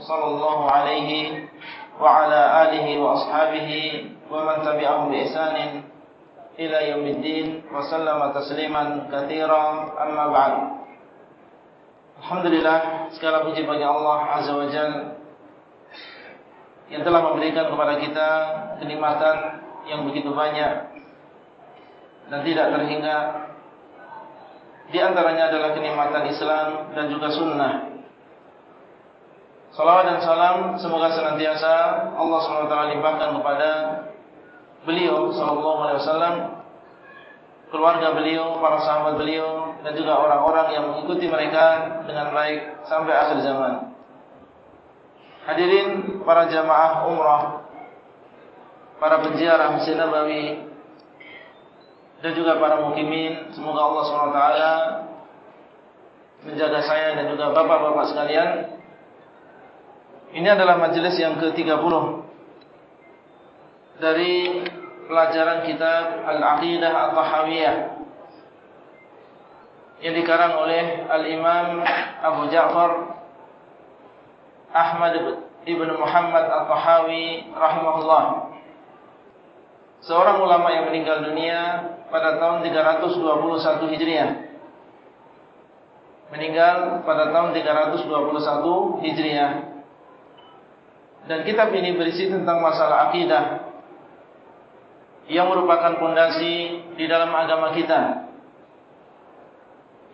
صلى الله عليه وعلى آله وأصحابه ومن تبعهم بإحسان إلى يوم الدين وسلم تسليما كثيرا أما بعد Alhamdulillah segala puji bagi Allah Azza wa Jal yang telah memberikan kepada kita kenikmatan yang begitu banyak dan tidak terhingga di antaranya adalah kenikmatan Islam dan juga sunnah Salawat dan salam semoga senantiasa Allah SWT limpahkan kepada beliau sallallahu alaihi wasallam keluarga beliau, para sahabat beliau dan juga orang-orang yang mengikuti mereka dengan baik sampai akhir zaman. Hadirin para jamaah umrah, para penziarah Masjid Nabawi dan juga para mukimin, semoga Allah SWT menjaga saya dan juga bapak-bapak sekalian. Ini adalah majelis yang ke-30 dari pelajaran kitab Al-Aqidah Al-Tahawiyah yang dikarang oleh Al-Imam Abu Ja'far Ahmad Ibn Muhammad Al-Tahawi rahimahullah. Seorang ulama yang meninggal dunia pada tahun 321 Hijriah. Meninggal pada tahun 321 Hijriah dan kitab ini berisi tentang masalah akidah yang merupakan fondasi di dalam agama kita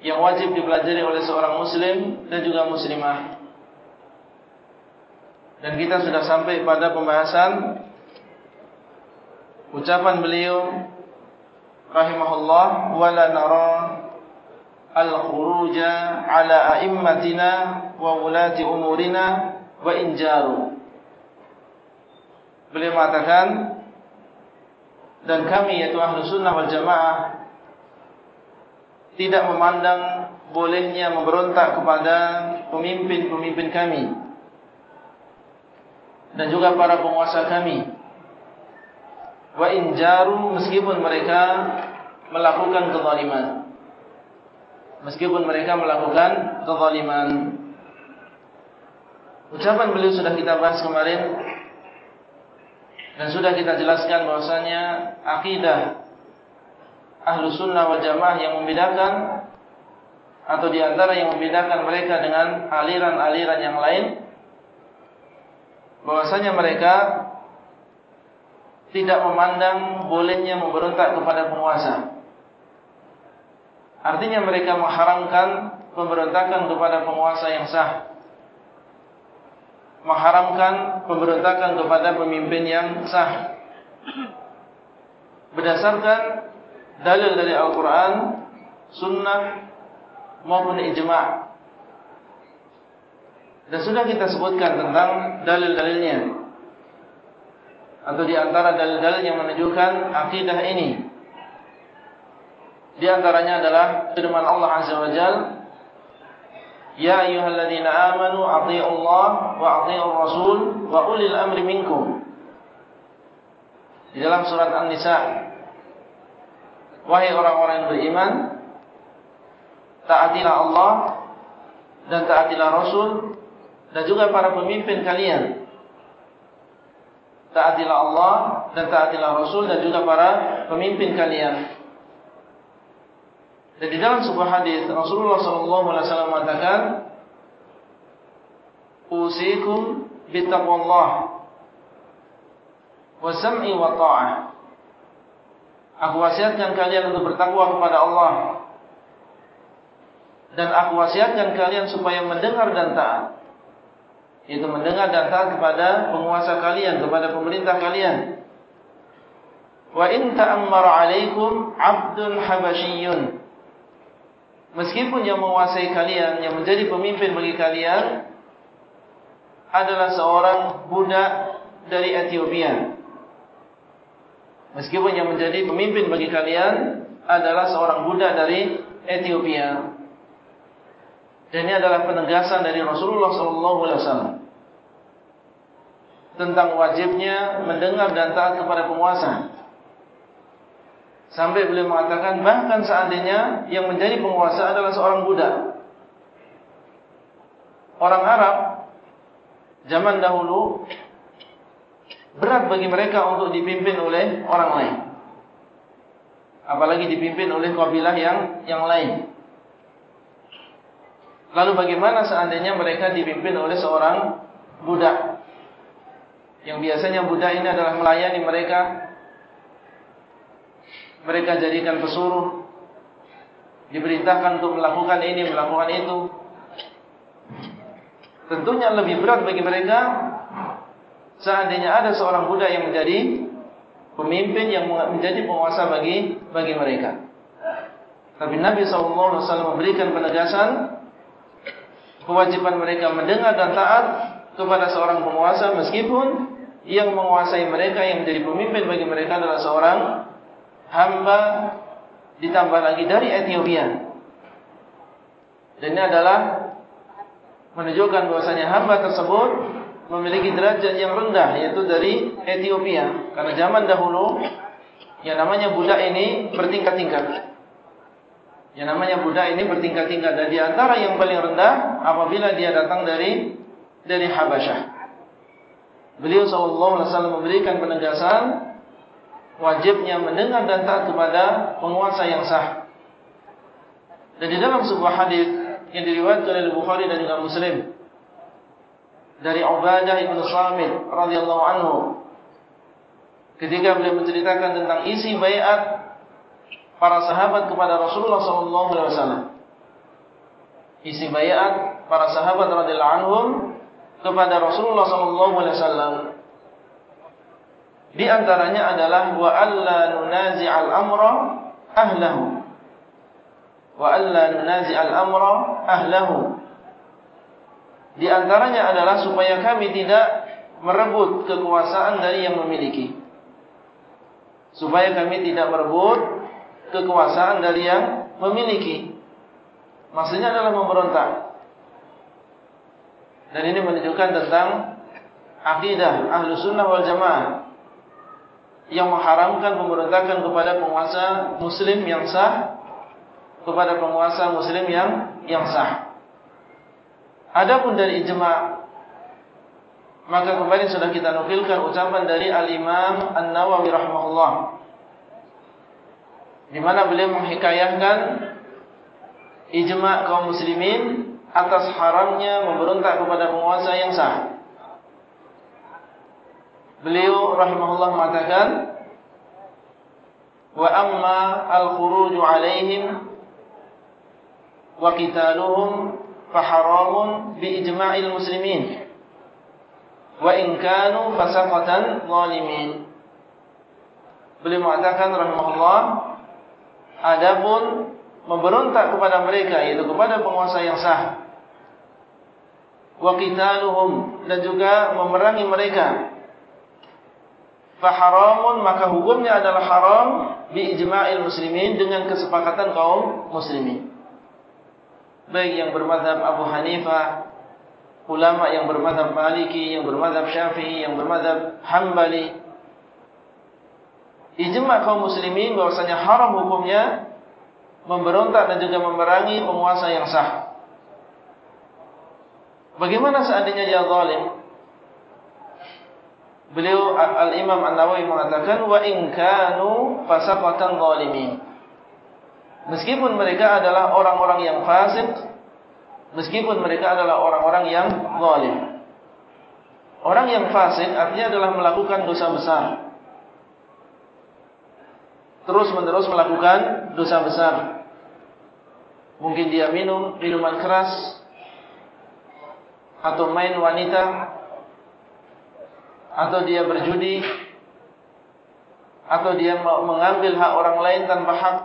yang wajib dipelajari oleh seorang muslim dan juga muslimah. Dan kita sudah sampai pada pembahasan ucapan beliau rahimahullah wala nara al-khuruja ala a'immatina wa ulati umurina wa injaru beliau mengatakan dan kami yaitu ahlu sunnah wal jamaah tidak memandang bolehnya memberontak kepada pemimpin-pemimpin kami dan juga para penguasa kami. Wa injaru meskipun mereka melakukan kezaliman. Meskipun mereka melakukan kezaliman. Ucapan beliau sudah kita bahas kemarin dan sudah kita jelaskan bahwasanya akidah ahlu sunnah wal jamaah yang membedakan atau di antara yang membedakan mereka dengan aliran-aliran yang lain, bahwasanya mereka tidak memandang bolehnya memberontak kepada penguasa. Artinya mereka mengharamkan pemberontakan kepada penguasa yang sah mengharamkan pemberontakan kepada pemimpin yang sah. Berdasarkan dalil dari Al-Quran, Sunnah maupun Ijma' dan sudah kita sebutkan tentang dalil-dalilnya. Atau di antara dalil-dalil yang menunjukkan akidah ini. Di antaranya adalah firman Allah Azza wa Jalla Ya ayyuhalladzina amanu Allah wa atii'ur rasul wa ulil amri minkum. Di dalam surat An-Nisa Wahai orang-orang yang beriman taatilah Allah dan taatilah Rasul dan juga para pemimpin kalian. Taatilah Allah dan taatilah Rasul dan juga para pemimpin kalian. Dan di dalam sebuah hadis Rasulullah SAW mengatakan, "Usikum bittaqwallah wa sam'i wa ta'ah." Aku wasiatkan kalian untuk bertakwa kepada Allah dan aku wasiatkan kalian supaya mendengar dan taat. Itu mendengar dan taat kepada penguasa kalian, kepada pemerintah kalian. Wa in ta'ammara 'alaikum 'abdun habasyiyyun Meskipun yang menguasai kalian, yang menjadi pemimpin bagi kalian adalah seorang budak dari Ethiopia. Meskipun yang menjadi pemimpin bagi kalian adalah seorang budak dari Ethiopia. Dan ini adalah penegasan dari Rasulullah SAW tentang wajibnya mendengar dan taat kepada penguasa. Sampai beliau mengatakan bahkan seandainya yang menjadi penguasa adalah seorang budak. Orang Arab zaman dahulu berat bagi mereka untuk dipimpin oleh orang lain. Apalagi dipimpin oleh kabilah yang yang lain. Lalu bagaimana seandainya mereka dipimpin oleh seorang budak? Yang biasanya budak ini adalah melayani mereka. Mereka jadikan pesuruh. Diberintahkan untuk melakukan ini, melakukan itu. Tentunya lebih berat bagi mereka seandainya ada seorang budak yang menjadi pemimpin yang menjadi penguasa bagi bagi mereka. Tapi Nabi SAW memberikan penegasan kewajiban mereka mendengar dan taat kepada seorang penguasa meskipun yang menguasai mereka yang menjadi pemimpin bagi mereka adalah seorang hamba ditambah lagi dari Ethiopia. Dan ini adalah menunjukkan bahwasanya hamba tersebut memiliki derajat yang rendah yaitu dari Ethiopia. Karena zaman dahulu yang namanya budak ini bertingkat-tingkat. Yang namanya budak ini bertingkat-tingkat. Dan di antara yang paling rendah apabila dia datang dari dari Habasyah. Beliau SAW memberikan penegasan wajibnya mendengar dan taat kepada penguasa yang sah. Dan di dalam sebuah hadis yang diriwayatkan oleh Bukhari dan juga Muslim dari Ubadah ibn Samit radhiyallahu anhu ketika beliau menceritakan tentang isi bayat para sahabat kepada Rasulullah sallallahu alaihi wasallam. Isi bayat para sahabat radhiyallahu anhum kepada Rasulullah sallallahu alaihi wasallam di antaranya adalah wa alla nunazi'al amra ahlahu wa alla nunazi'al amra ahlahu di antaranya adalah supaya kami tidak merebut kekuasaan dari yang memiliki. Supaya kami tidak merebut kekuasaan dari yang memiliki. Maksudnya adalah memberontak. Dan ini menunjukkan tentang akidah ahlu sunnah wal jamaah. Yang mengharamkan pemberontakan kepada penguasa muslim yang sah. Kepada penguasa muslim yang yang sah. Adapun dari ijma' maka kemarin sudah kita nukilkan ucapan dari Al-Imam An-Nawawi rahimahullah di mana beliau menghikayahkan ijma' kaum muslimin atas haramnya memberontak kepada penguasa yang sah. Beliau rahimahullah mengatakan wa amma al-khuruj 'alaihim wa qitaluhum faharamun biijma'il muslimin wa in kanu fasaqatan zalimin. Beliau mengatakan rahimahullah adapun memberontak kepada mereka yaitu kepada penguasa yang sah wa qitaluhum dan juga memerangi mereka faharamun maka hukumnya adalah haram biijma'il muslimin dengan kesepakatan kaum muslimin baik yang bermadhab Abu Hanifah, ulama yang bermadhab Maliki, yang bermadhab Syafi'i, yang bermadhab Hambali. Ijma kaum muslimin bahwasanya haram hukumnya memberontak dan juga memerangi penguasa yang sah. Bagaimana seandainya dia zalim? Beliau Al-Imam An-Nawawi mengatakan wa in kanu fasaqatan zalimin. Meskipun mereka adalah orang-orang yang fasik Meskipun mereka adalah orang-orang yang zalim. Orang yang fasik artinya adalah melakukan dosa besar. Terus menerus melakukan dosa besar. Mungkin dia minum minuman keras Atau main wanita Atau dia berjudi Atau dia mengambil hak orang lain tanpa hak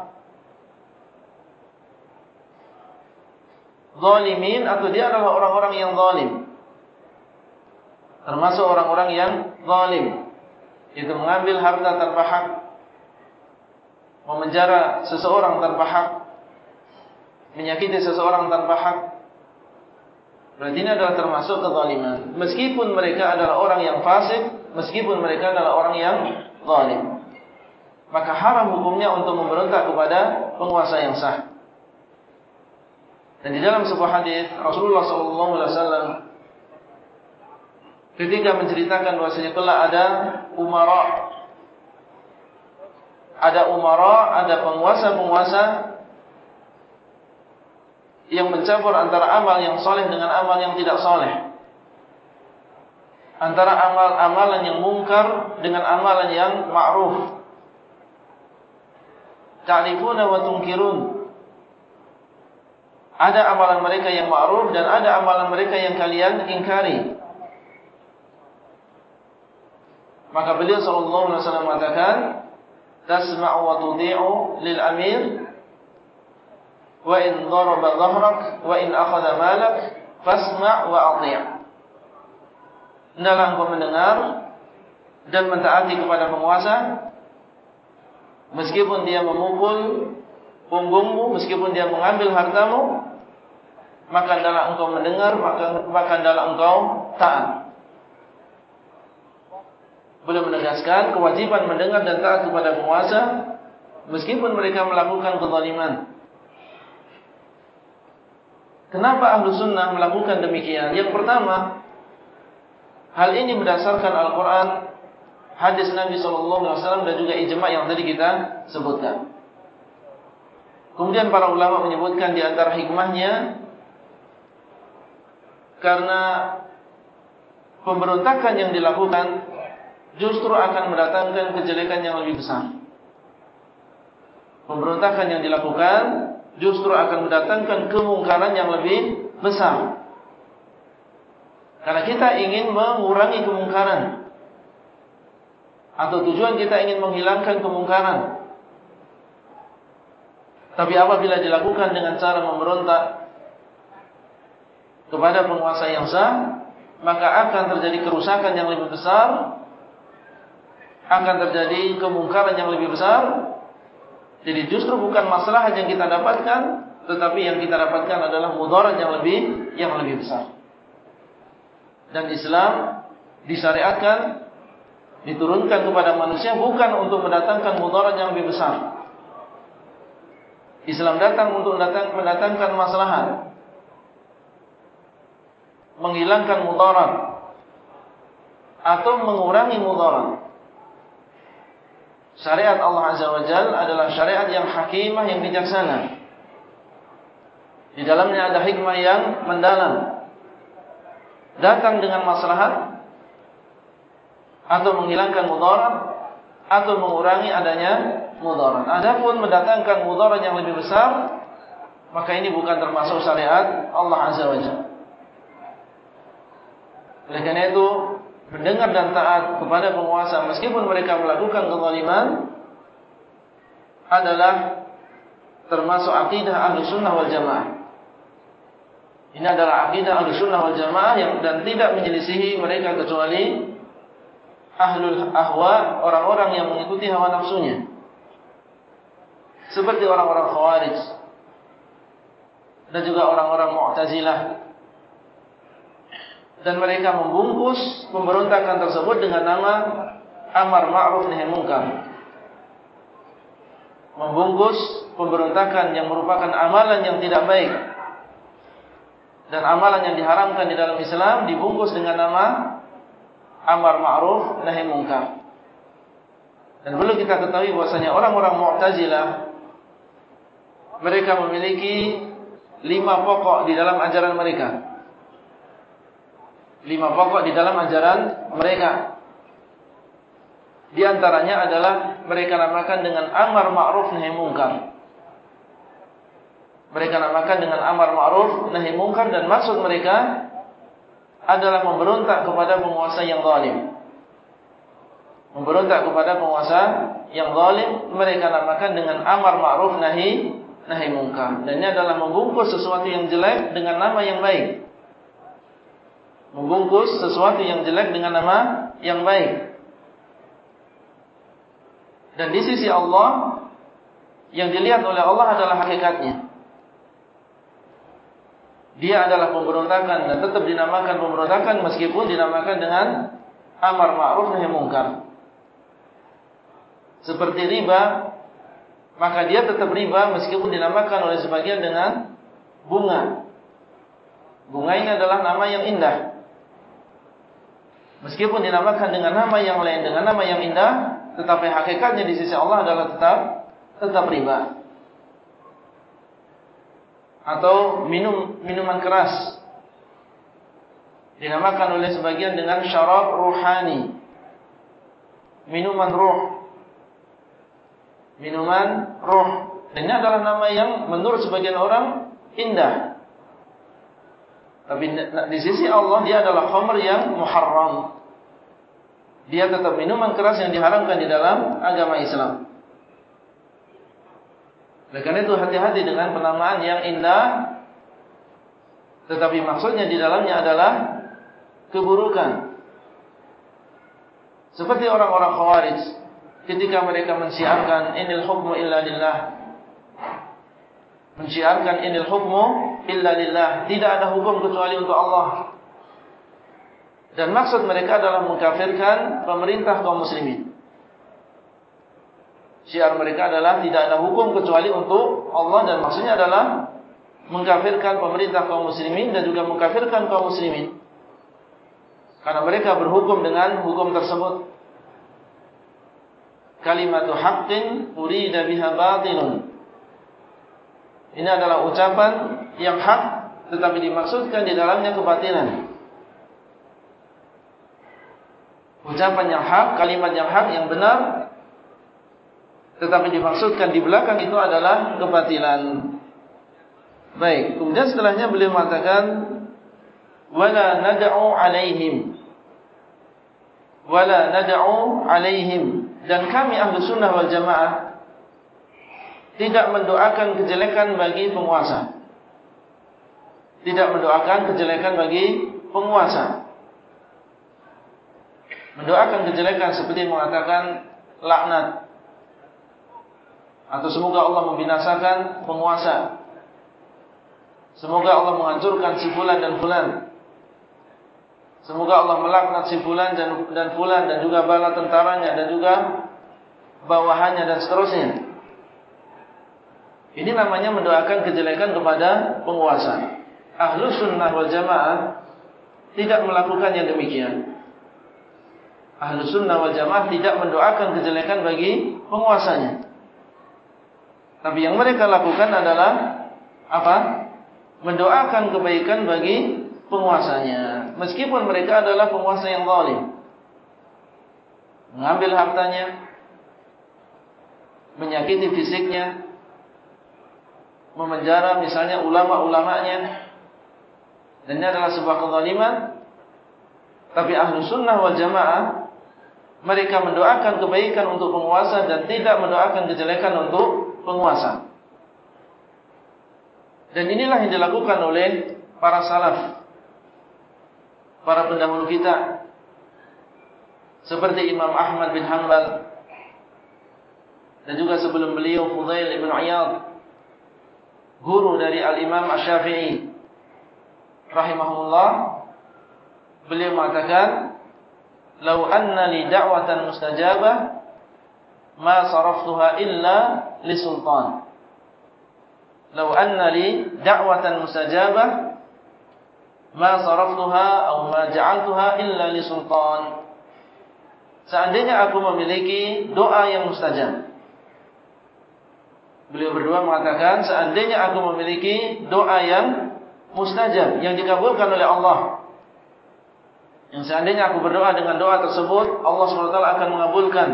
zalimin atau dia adalah orang-orang yang zalim. Termasuk orang-orang yang zalim. Itu mengambil harta tanpa hak. Memenjara seseorang tanpa hak. Menyakiti seseorang tanpa hak. Berarti ini adalah termasuk kezaliman. Meskipun mereka adalah orang yang fasik. Meskipun mereka adalah orang yang zalim. Maka haram hukumnya untuk memberontak kepada penguasa yang sah. Dan di dalam sebuah hadis Rasulullah SAW ketika menceritakan bahasanya telah ada umara, ada umara, ada penguasa-penguasa yang mencampur antara amal yang soleh dengan amal yang tidak soleh, antara amal-amalan yang mungkar dengan amalan yang ma'ruf. Ta'rifuna wa tunkirun ada amalan mereka yang ma'ruf dan ada amalan mereka yang kalian ingkari. Maka beliau sallallahu alaihi wasallam mengatakan, "Tasma'u wa tudhi'u lil amir wa in daraba dhahrak wa in akhadha malak fasma' wa athi'." Hendaklah engkau mendengar dan mentaati kepada penguasa. Meskipun dia memukul punggungmu meskipun dia mengambil hartamu maka dalam engkau mendengar maka maka dalam engkau taat. Boleh menegaskan kewajiban mendengar dan taat kepada penguasa meskipun mereka melakukan kezaliman kenapa ahlu sunnah melakukan demikian yang pertama hal ini berdasarkan Al-Quran hadis Nabi SAW dan juga ijma' yang tadi kita sebutkan Kemudian para ulama menyebutkan di antara hikmahnya karena pemberontakan yang dilakukan justru akan mendatangkan kejelekan yang lebih besar. Pemberontakan yang dilakukan justru akan mendatangkan kemungkaran yang lebih besar. Karena kita ingin mengurangi kemungkaran atau tujuan kita ingin menghilangkan kemungkaran. Tapi apabila dilakukan dengan cara memberontak kepada penguasa yang sah, maka akan terjadi kerusakan yang lebih besar, akan terjadi kemungkaran yang lebih besar. Jadi justru bukan masalah yang kita dapatkan, tetapi yang kita dapatkan adalah mudarat yang lebih yang lebih besar. Dan Islam disyariatkan diturunkan kepada manusia bukan untuk mendatangkan mudarat yang lebih besar. Islam datang untuk datang, mendatangkan maslahat menghilangkan mudarat atau mengurangi mudarat syariat Allah Azza wa Jal adalah syariat yang hakimah yang bijaksana di dalamnya ada hikmah yang mendalam datang dengan maslahat atau menghilangkan mudarat atau mengurangi adanya mudarat. Adapun mendatangkan mudarat yang lebih besar, maka ini bukan termasuk syariat Allah Azza wa Jalla. Oleh karena itu, mendengar dan taat kepada penguasa. Meskipun mereka melakukan kezaliman adalah termasuk akidah ahli sunnah wal jamaah. Ini adalah akidah ahli sunnah wal jamaah yang dan tidak menyelisihi mereka kecuali ahlul ahwa orang-orang yang mengikuti hawa nafsunya. Seperti orang-orang khawarij. Dan juga orang-orang mu'tazilah dan mereka membungkus pemberontakan tersebut dengan nama amar ma'ruf nahi munkar membungkus pemberontakan yang merupakan amalan yang tidak baik. Dan amalan yang diharamkan di dalam Islam dibungkus dengan nama amar ma'ruf nahi munkar dan perlu kita ketahui bahwasanya orang-orang Mu'tazilah mereka memiliki lima pokok di dalam ajaran mereka. Lima pokok di dalam ajaran mereka. Di antaranya adalah mereka namakan dengan amar ma'ruf nahi munkar. Mereka namakan dengan amar ma'ruf nahi munkar dan maksud mereka adalah memberontak kepada penguasa yang zalim. Memberontak kepada penguasa yang zalim mereka namakan dengan amar ma'ruf nahi nahi mungkar. Dan ini adalah membungkus sesuatu yang jelek dengan nama yang baik. Membungkus sesuatu yang jelek dengan nama yang baik. Dan di sisi Allah yang dilihat oleh Allah adalah hakikatnya. Dia adalah pemberontakan dan tetap dinamakan pemberontakan meskipun dinamakan dengan amar ma'ruf nahi munkar. Seperti riba, maka dia tetap riba meskipun dinamakan oleh sebagian dengan bunga. Bunga ini adalah nama yang indah. Meskipun dinamakan dengan nama yang lain dengan nama yang indah, tetapi hakikatnya di sisi Allah adalah tetap tetap riba. Atau minum minuman keras dinamakan oleh sebagian dengan syarab ruhani. Minuman ruh. Minuman ruh. Ini adalah nama yang menurut sebagian orang indah. Tapi di sisi Allah dia adalah khamr yang muharram. Dia tetap minuman keras yang diharamkan di dalam agama Islam. Oleh karena itu hati-hati dengan penamaan yang indah. Tetapi maksudnya di dalamnya adalah keburukan. Seperti orang-orang khawarij. Ketika mereka mensiarkan inil hukmu illa lillah. Mensiarkan inil hukmu illa lillah. Tidak ada hukum kecuali untuk Allah. Dan maksud mereka adalah mengkafirkan pemerintah kaum muslimin. Syiar mereka adalah tidak ada hukum kecuali untuk Allah dan maksudnya adalah mengkafirkan pemerintah kaum muslimin dan juga mengkafirkan kaum muslimin. Karena mereka berhukum dengan hukum tersebut. Kalimatu haqqin urida biha batilun. Ini adalah ucapan yang hak tetapi dimaksudkan di dalamnya kebatilan. Ucapan yang hak, kalimat yang hak, yang benar Tetapi dimaksudkan di belakang itu adalah kebatilan Baik, kemudian setelahnya beliau mengatakan Wala nada'u alaihim Wala nada'u alaihim Dan kami ahlu sunnah wal jamaah tidak mendoakan kejelekan bagi penguasa. Tidak mendoakan kejelekan bagi penguasa. Mendoakan kejelekan seperti mengatakan laknat. Atau semoga Allah membinasakan penguasa. Semoga Allah menghancurkan si fulan dan fulan. Semoga Allah melaknat si fulan dan, dan fulan dan juga bala tentaranya dan juga bawahannya dan seterusnya. Ini namanya mendoakan kejelekan kepada penguasa. Ahlu sunnah wal jamaah tidak melakukan yang demikian. Ahlu sunnah wal jamaah tidak mendoakan kejelekan bagi penguasanya. Tapi yang mereka lakukan adalah apa? Mendoakan kebaikan bagi penguasanya. Meskipun mereka adalah penguasa yang zalim. Mengambil hartanya, menyakiti fisiknya, memenjara misalnya ulama-ulamanya dan ini adalah sebuah kezaliman. Tapi ahlu sunnah wal jamaah mereka mendoakan kebaikan untuk penguasa dan tidak mendoakan kejelekan untuk penguasa. Dan inilah yang dilakukan oleh para salaf para pendahulu kita. Seperti Imam Ahmad bin Hanbal dan juga sebelum beliau Fudail ibn Iyad guru dari Al-Imam Asy-Syafi'i rahimahullah beliau mengatakan "Lau anna li da'watan mustajabah ma saraftuha illa li sultan." "Lau anna li da'watan mustajabah ma saraftuha aw ma ja'altuha illa li sultan." Seandainya aku memiliki doa yang mustajab Beliau berdua mengatakan seandainya aku memiliki doa yang mustajab yang dikabulkan oleh Allah. Yang seandainya aku berdoa dengan doa tersebut Allah SWT akan mengabulkan.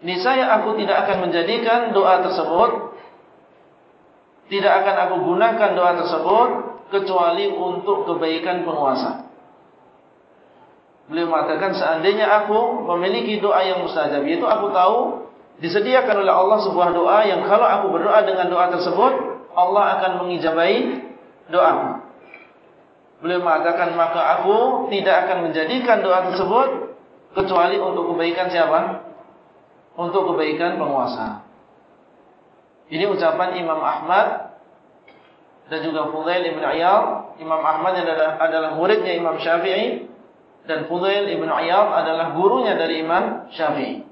Ini saya aku tidak akan menjadikan doa tersebut tidak akan aku gunakan doa tersebut kecuali untuk kebaikan penguasa. Beliau mengatakan seandainya aku memiliki doa yang mustajab, yaitu aku tahu disediakan oleh Allah sebuah doa yang kalau aku berdoa dengan doa tersebut Allah akan mengijabai doa. Beliau mengatakan maka aku tidak akan menjadikan doa tersebut kecuali untuk kebaikan siapa? Untuk kebaikan penguasa. Ini ucapan Imam Ahmad dan juga Fudail ibn Iyad. Imam Ahmad adalah adalah muridnya Imam Syafi'i dan Fudail ibn Iyad adalah gurunya dari Imam Syafi'i.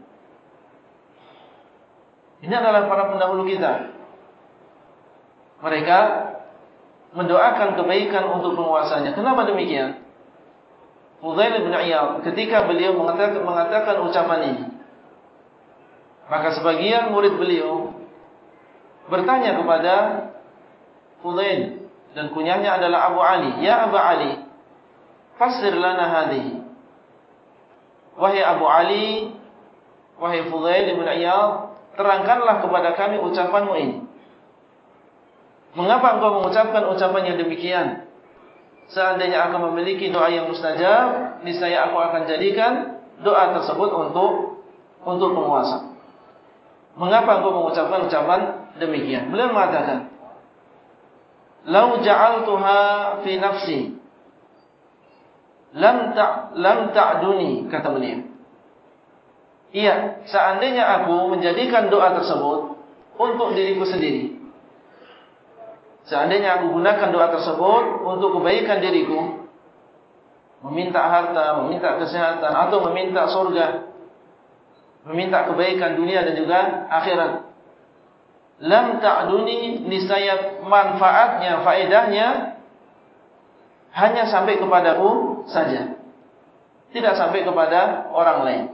Ini adalah para pendahulu kita. Mereka mendoakan kebaikan untuk penguasanya. Kenapa demikian? Fudail bin Iyad ketika beliau mengatakan, mengatakan ucapan ini. Maka sebagian murid beliau bertanya kepada Fudail dan kunyahnya adalah Abu Ali. Ya Abu Ali, fasir lana hadhihi. Wahai Abu Ali, wahai Fudail bin Iyad, terangkanlah kepada kami ucapanmu ini. Mengapa engkau mengucapkan ucapan yang demikian? Seandainya aku memiliki doa yang mustajab, niscaya aku akan jadikan doa tersebut untuk untuk penguasa. Mengapa engkau mengucapkan ucapan demikian? Beliau mengatakan, "Lau ja'altuha fi nafsi lam ta' lam ta'duni," kata beliau. Iya, seandainya aku menjadikan doa tersebut untuk diriku sendiri. Seandainya aku gunakan doa tersebut untuk kebaikan diriku, meminta harta, meminta kesehatan atau meminta surga, meminta kebaikan dunia dan juga akhirat. Lam ta'duni nisayat manfaatnya, faedahnya hanya sampai kepadaku saja. Tidak sampai kepada orang lain.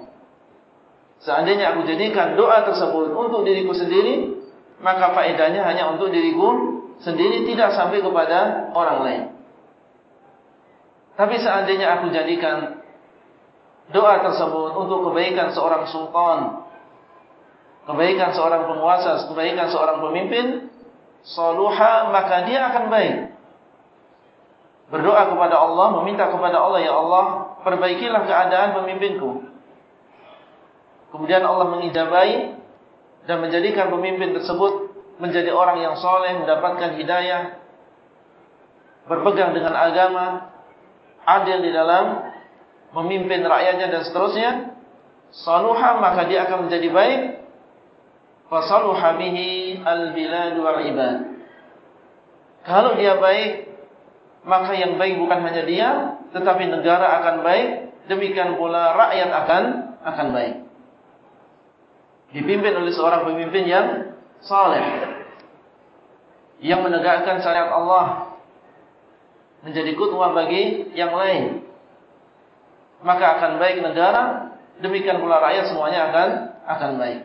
Seandainya aku jadikan doa tersebut untuk diriku sendiri, maka faedahnya hanya untuk diriku sendiri tidak sampai kepada orang lain. Tapi seandainya aku jadikan doa tersebut untuk kebaikan seorang sultan, kebaikan seorang penguasa, kebaikan seorang pemimpin, saluha maka dia akan baik. Berdoa kepada Allah, meminta kepada Allah, Ya Allah, perbaikilah keadaan pemimpinku. Kemudian Allah mengijabai dan menjadikan pemimpin tersebut menjadi orang yang soleh, mendapatkan hidayah, berpegang dengan agama, adil di dalam memimpin rakyatnya dan seterusnya, saluha maka dia akan menjadi baik. Fasaluha bihi al-bilad wal-ibad. Kalau dia baik, maka yang baik bukan hanya dia, tetapi negara akan baik, demikian pula rakyat akan akan baik dipimpin oleh seorang pemimpin yang saleh yang menegakkan syariat Allah menjadi kutwah bagi yang lain maka akan baik negara demikian pula rakyat semuanya akan akan baik.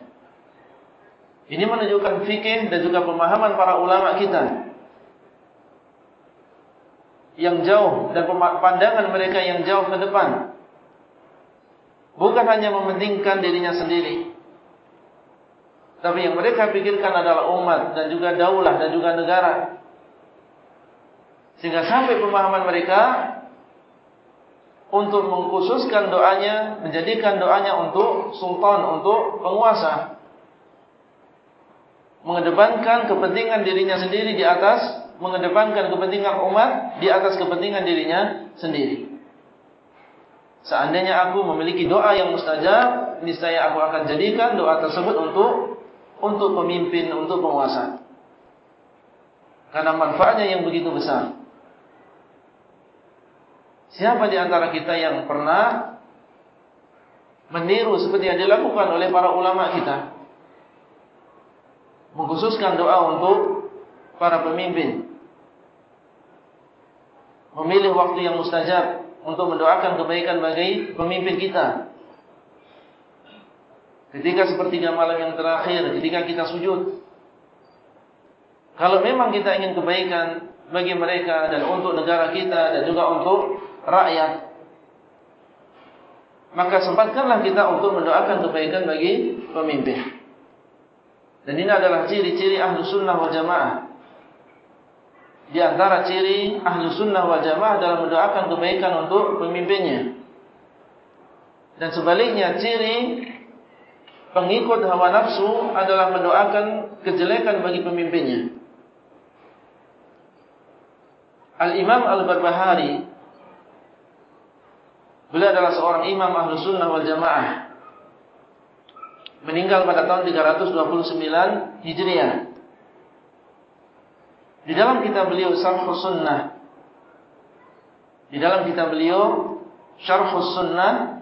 Ini menunjukkan fikih dan juga pemahaman para ulama kita yang jauh dan pandangan mereka yang jauh ke depan bukan hanya mementingkan dirinya sendiri tapi yang mereka pikirkan adalah umat dan juga daulah dan juga negara. Sehingga sampai pemahaman mereka untuk mengkhususkan doanya, menjadikan doanya untuk sultan, untuk penguasa. Mengedepankan kepentingan dirinya sendiri di atas, mengedepankan kepentingan umat di atas kepentingan dirinya sendiri. Seandainya aku memiliki doa yang mustajab, niscaya aku akan jadikan doa tersebut untuk untuk pemimpin, untuk penguasa. Karena manfaatnya yang begitu besar. Siapa di antara kita yang pernah meniru seperti yang dilakukan oleh para ulama kita? Mengkhususkan doa untuk para pemimpin. Memilih waktu yang mustajab untuk mendoakan kebaikan bagi pemimpin kita. Ketika sepertiga malam yang terakhir, ketika kita sujud. Kalau memang kita ingin kebaikan bagi mereka dan untuk negara kita dan juga untuk rakyat. Maka sempatkanlah kita untuk mendoakan kebaikan bagi pemimpin. Dan ini adalah ciri-ciri ahlu sunnah wal jamaah. Di antara ciri ahlu sunnah wal jamaah dalam mendoakan kebaikan untuk pemimpinnya. Dan sebaliknya ciri pengikut hawa nafsu adalah mendoakan kejelekan bagi pemimpinnya. Al-Imam Al-Barbahari Beliau adalah seorang imam ahlu sunnah wal jamaah Meninggal pada tahun 329 Hijriah Di dalam kitab beliau Sarfus Sunnah Di dalam kitab beliau Syarhus Sunnah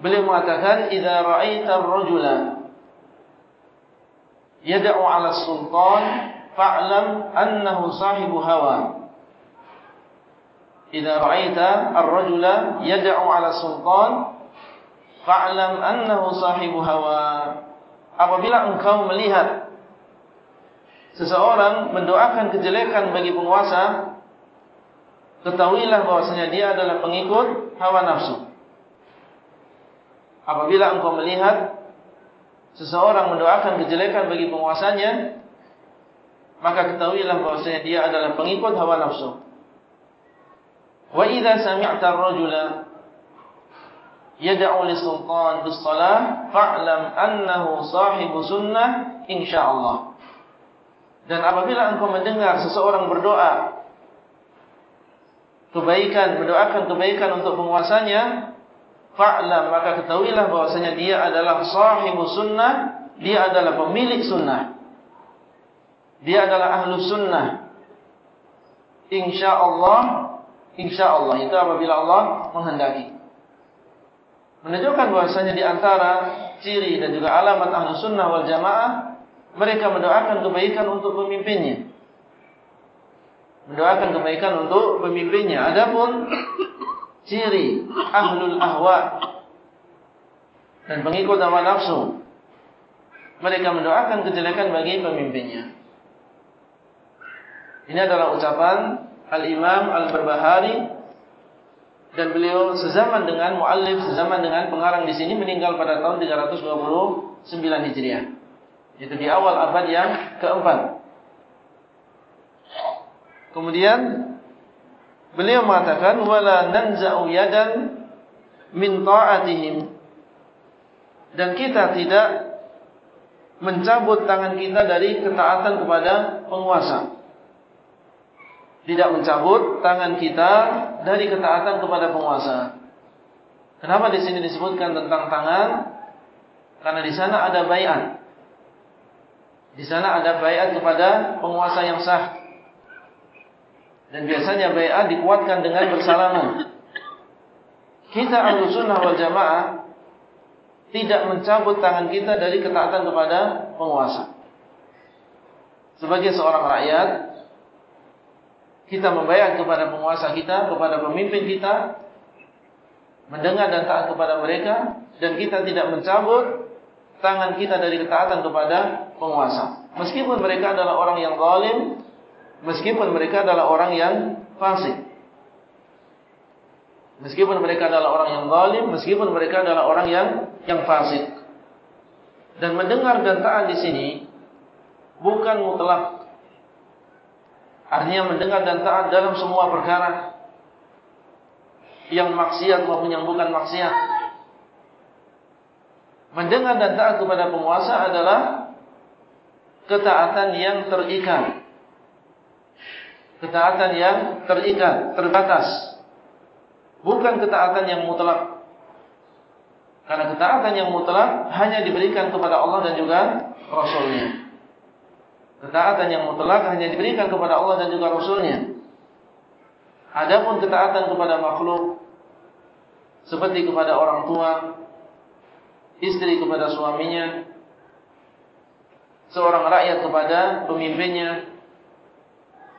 Beliau mengatakan Iza ra'aita ar-rajula Yada'u ala sultan fa'lam annahu sahibu hawa. Idza ra'aita ar-rajula yad'u 'ala sultan fa'lam annahu sahibu hawa. Apabila engkau melihat seseorang mendoakan kejelekan bagi penguasa ketahuilah bahwasanya dia adalah pengikut hawa nafsu apabila engkau melihat seseorang mendoakan kejelekan bagi penguasanya maka ketahuilah bahwasanya dia adalah pengikut hawa nafsu. Wa idza sami'ta ar-rajula yad'u lis-sultan bis-shalah fa'lam annahu sahibu sunnah insyaallah. Dan apabila engkau mendengar seseorang berdoa kebaikan, mendoakan kebaikan untuk penguasanya, fa'lam maka ketahuilah bahwasanya dia adalah sahibu sunnah, dia adalah pemilik sunnah. Dia adalah ahlu sunnah. InsyaAllah. InsyaAllah. Itu apabila Allah menghendaki. Menunjukkan bahasanya di antara ciri dan juga alamat ahlu sunnah wal jamaah. Mereka mendoakan kebaikan untuk pemimpinnya. Mendoakan kebaikan untuk pemimpinnya. Adapun ciri ahlul ahwa dan pengikut awal nafsu. Mereka mendoakan kejelekan bagi pemimpinnya. Ini adalah ucapan Al-Imam Al-Barbahari dan beliau sezaman dengan muallif, sezaman dengan pengarang di sini meninggal pada tahun 329 Hijriah. Itu di awal abad yang keempat. Kemudian beliau mengatakan wala nanza'u yadan min ta'atihim dan kita tidak mencabut tangan kita dari ketaatan kepada penguasa tidak mencabut tangan kita dari ketaatan kepada penguasa. Kenapa di sini disebutkan tentang tangan? Karena di sana ada bayat. Di sana ada bayat kepada penguasa yang sah. Dan biasanya bayat dikuatkan dengan bersalaman. Kita ahlu sunnah wal jamaah tidak mencabut tangan kita dari ketaatan kepada penguasa. Sebagai seorang rakyat, kita membayar kepada penguasa kita, kepada pemimpin kita, mendengar dan taat kepada mereka, dan kita tidak mencabut tangan kita dari ketaatan kepada penguasa. Meskipun mereka adalah orang yang zalim, meskipun mereka adalah orang yang fasik. Meskipun mereka adalah orang yang zalim, meskipun mereka adalah orang yang yang fasik. Dan mendengar dan taat di sini bukan mutlak Artinya mendengar dan taat dalam semua perkara yang maksiat maupun yang bukan maksiat. Mendengar dan taat kepada penguasa adalah ketaatan yang terikat. Ketaatan yang terikat, terbatas. Bukan ketaatan yang mutlak. Karena ketaatan yang mutlak hanya diberikan kepada Allah dan juga Rasulnya. Ketaatan yang mutlak hanya diberikan kepada Allah dan juga Rasulnya. Adapun ketaatan kepada makhluk seperti kepada orang tua, istri kepada suaminya, seorang rakyat kepada pemimpinnya,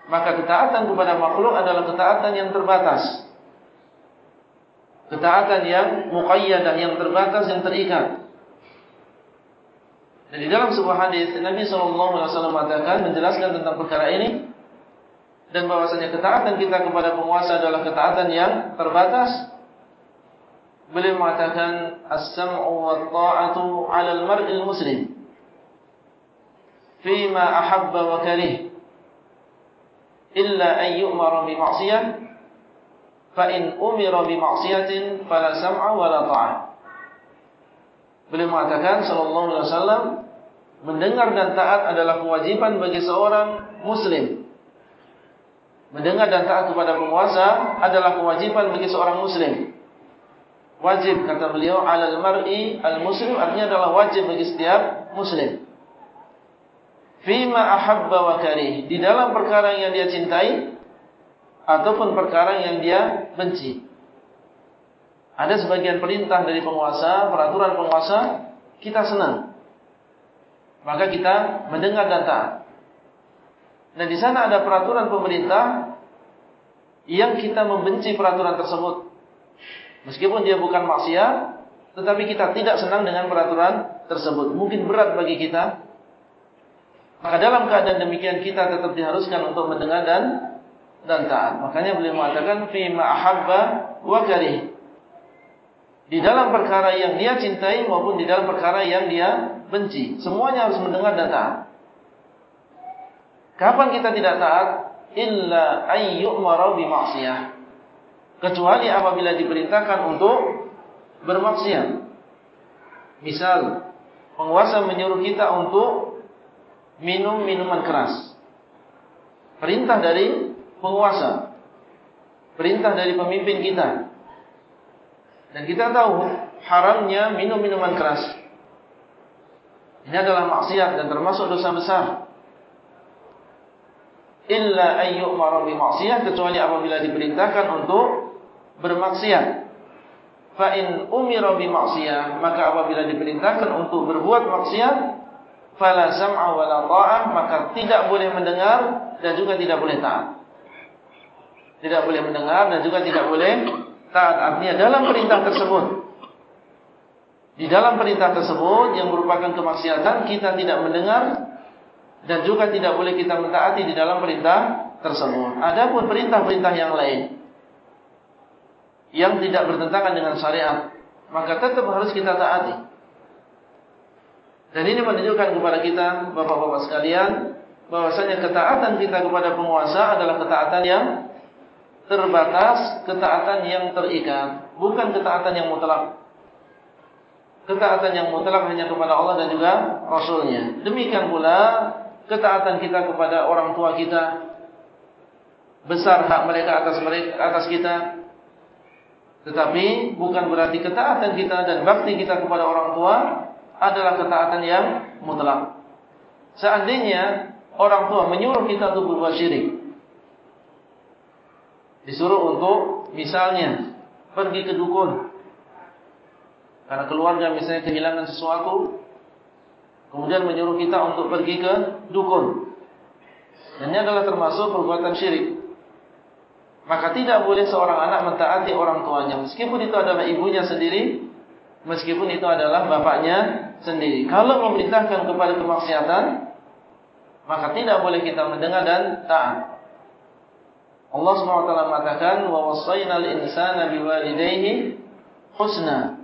maka ketaatan kepada makhluk adalah ketaatan yang terbatas. Ketaatan yang muqayyadah, yang terbatas, yang terikat. Dan di dalam sebuah hadis Nabi SAW mengatakan menjelaskan tentang perkara ini dan bahwasanya ketaatan kita kepada penguasa adalah ketaatan yang terbatas. Beliau mengatakan as-sam'u wa ta'atu 'ala al-mar'il muslim fima ahabba wa karih illa an yu'mara bi ma'siyah fa in umira bi ma'siyatin fala sam'a wa la ta'ah. Beliau mengatakan sallallahu alaihi wasallam mendengar dan taat adalah kewajiban bagi seorang muslim mendengar dan taat kepada penguasa adalah kewajiban bagi seorang muslim. Wajib kata beliau alal mar'i al muslim artinya adalah wajib bagi setiap muslim. Fima ahabba wa karih di dalam perkara yang dia cintai ataupun perkara yang dia benci. Ada sebagian perintah dari penguasa, peraturan penguasa kita senang. Maka kita mendengar dan taat. Dan di sana ada peraturan pemerintah yang kita membenci peraturan tersebut. Meskipun dia bukan maksiat, tetapi kita tidak senang dengan peraturan tersebut. Mungkin berat bagi kita. Maka dalam keadaan demikian kita tetap diharuskan untuk mendengar dan dan taat. Makanya beliau mengatakan fi ma'habba wa karih. Di dalam perkara yang dia cintai maupun di dalam perkara yang dia benci, semuanya harus mendengar dan taat. Kapan kita tidak taat? Illa ayyu'mara bi ma'siyah. Kecuali apabila diperintahkan untuk bermaksiat. Misal, penguasa menyuruh kita untuk minum minuman keras. Perintah dari penguasa. Perintah dari pemimpin kita. Dan kita tahu haramnya minum minuman keras. Ini adalah maksiat dan termasuk dosa besar illa ayyumara bi maksiyah kecuali apabila diperintahkan untuk bermaksiat. Fa in umira bi maksiyah maka apabila diperintahkan untuk berbuat maksiat fala sam'a wala ta'ah maka tidak boleh mendengar dan juga tidak boleh taat. Tidak boleh mendengar dan juga tidak boleh taat. Artinya dalam perintah tersebut di dalam perintah tersebut yang merupakan kemaksiatan kita tidak mendengar dan juga tidak boleh kita mentaati di dalam perintah tersebut. Adapun perintah-perintah yang lain yang tidak bertentangan dengan syariat, maka tetap harus kita taati. Dan ini menunjukkan kepada kita, bapak-bapak sekalian, bahwasanya ketaatan kita kepada penguasa adalah ketaatan yang terbatas, ketaatan yang terikat, bukan ketaatan yang mutlak. Ketaatan yang mutlak hanya kepada Allah dan juga Rasulnya. Demikian pula ketaatan kita kepada orang tua kita besar hak mereka atas mereka atas kita tetapi bukan berarti ketaatan kita dan bakti kita kepada orang tua adalah ketaatan yang mutlak seandainya orang tua menyuruh kita untuk berbuat syirik disuruh untuk misalnya pergi ke dukun karena keluarga misalnya kehilangan sesuatu Kemudian menyuruh kita untuk pergi ke dukun. Dan ini adalah termasuk perbuatan syirik. Maka tidak boleh seorang anak mentaati orang tuanya. Meskipun itu adalah ibunya sendiri. Meskipun itu adalah bapaknya sendiri. Kalau memerintahkan kepada kemaksiatan Maka tidak boleh kita mendengar dan taat. Allah SWT mengatakan Wa wassayna al-insana biwalidayhi husna.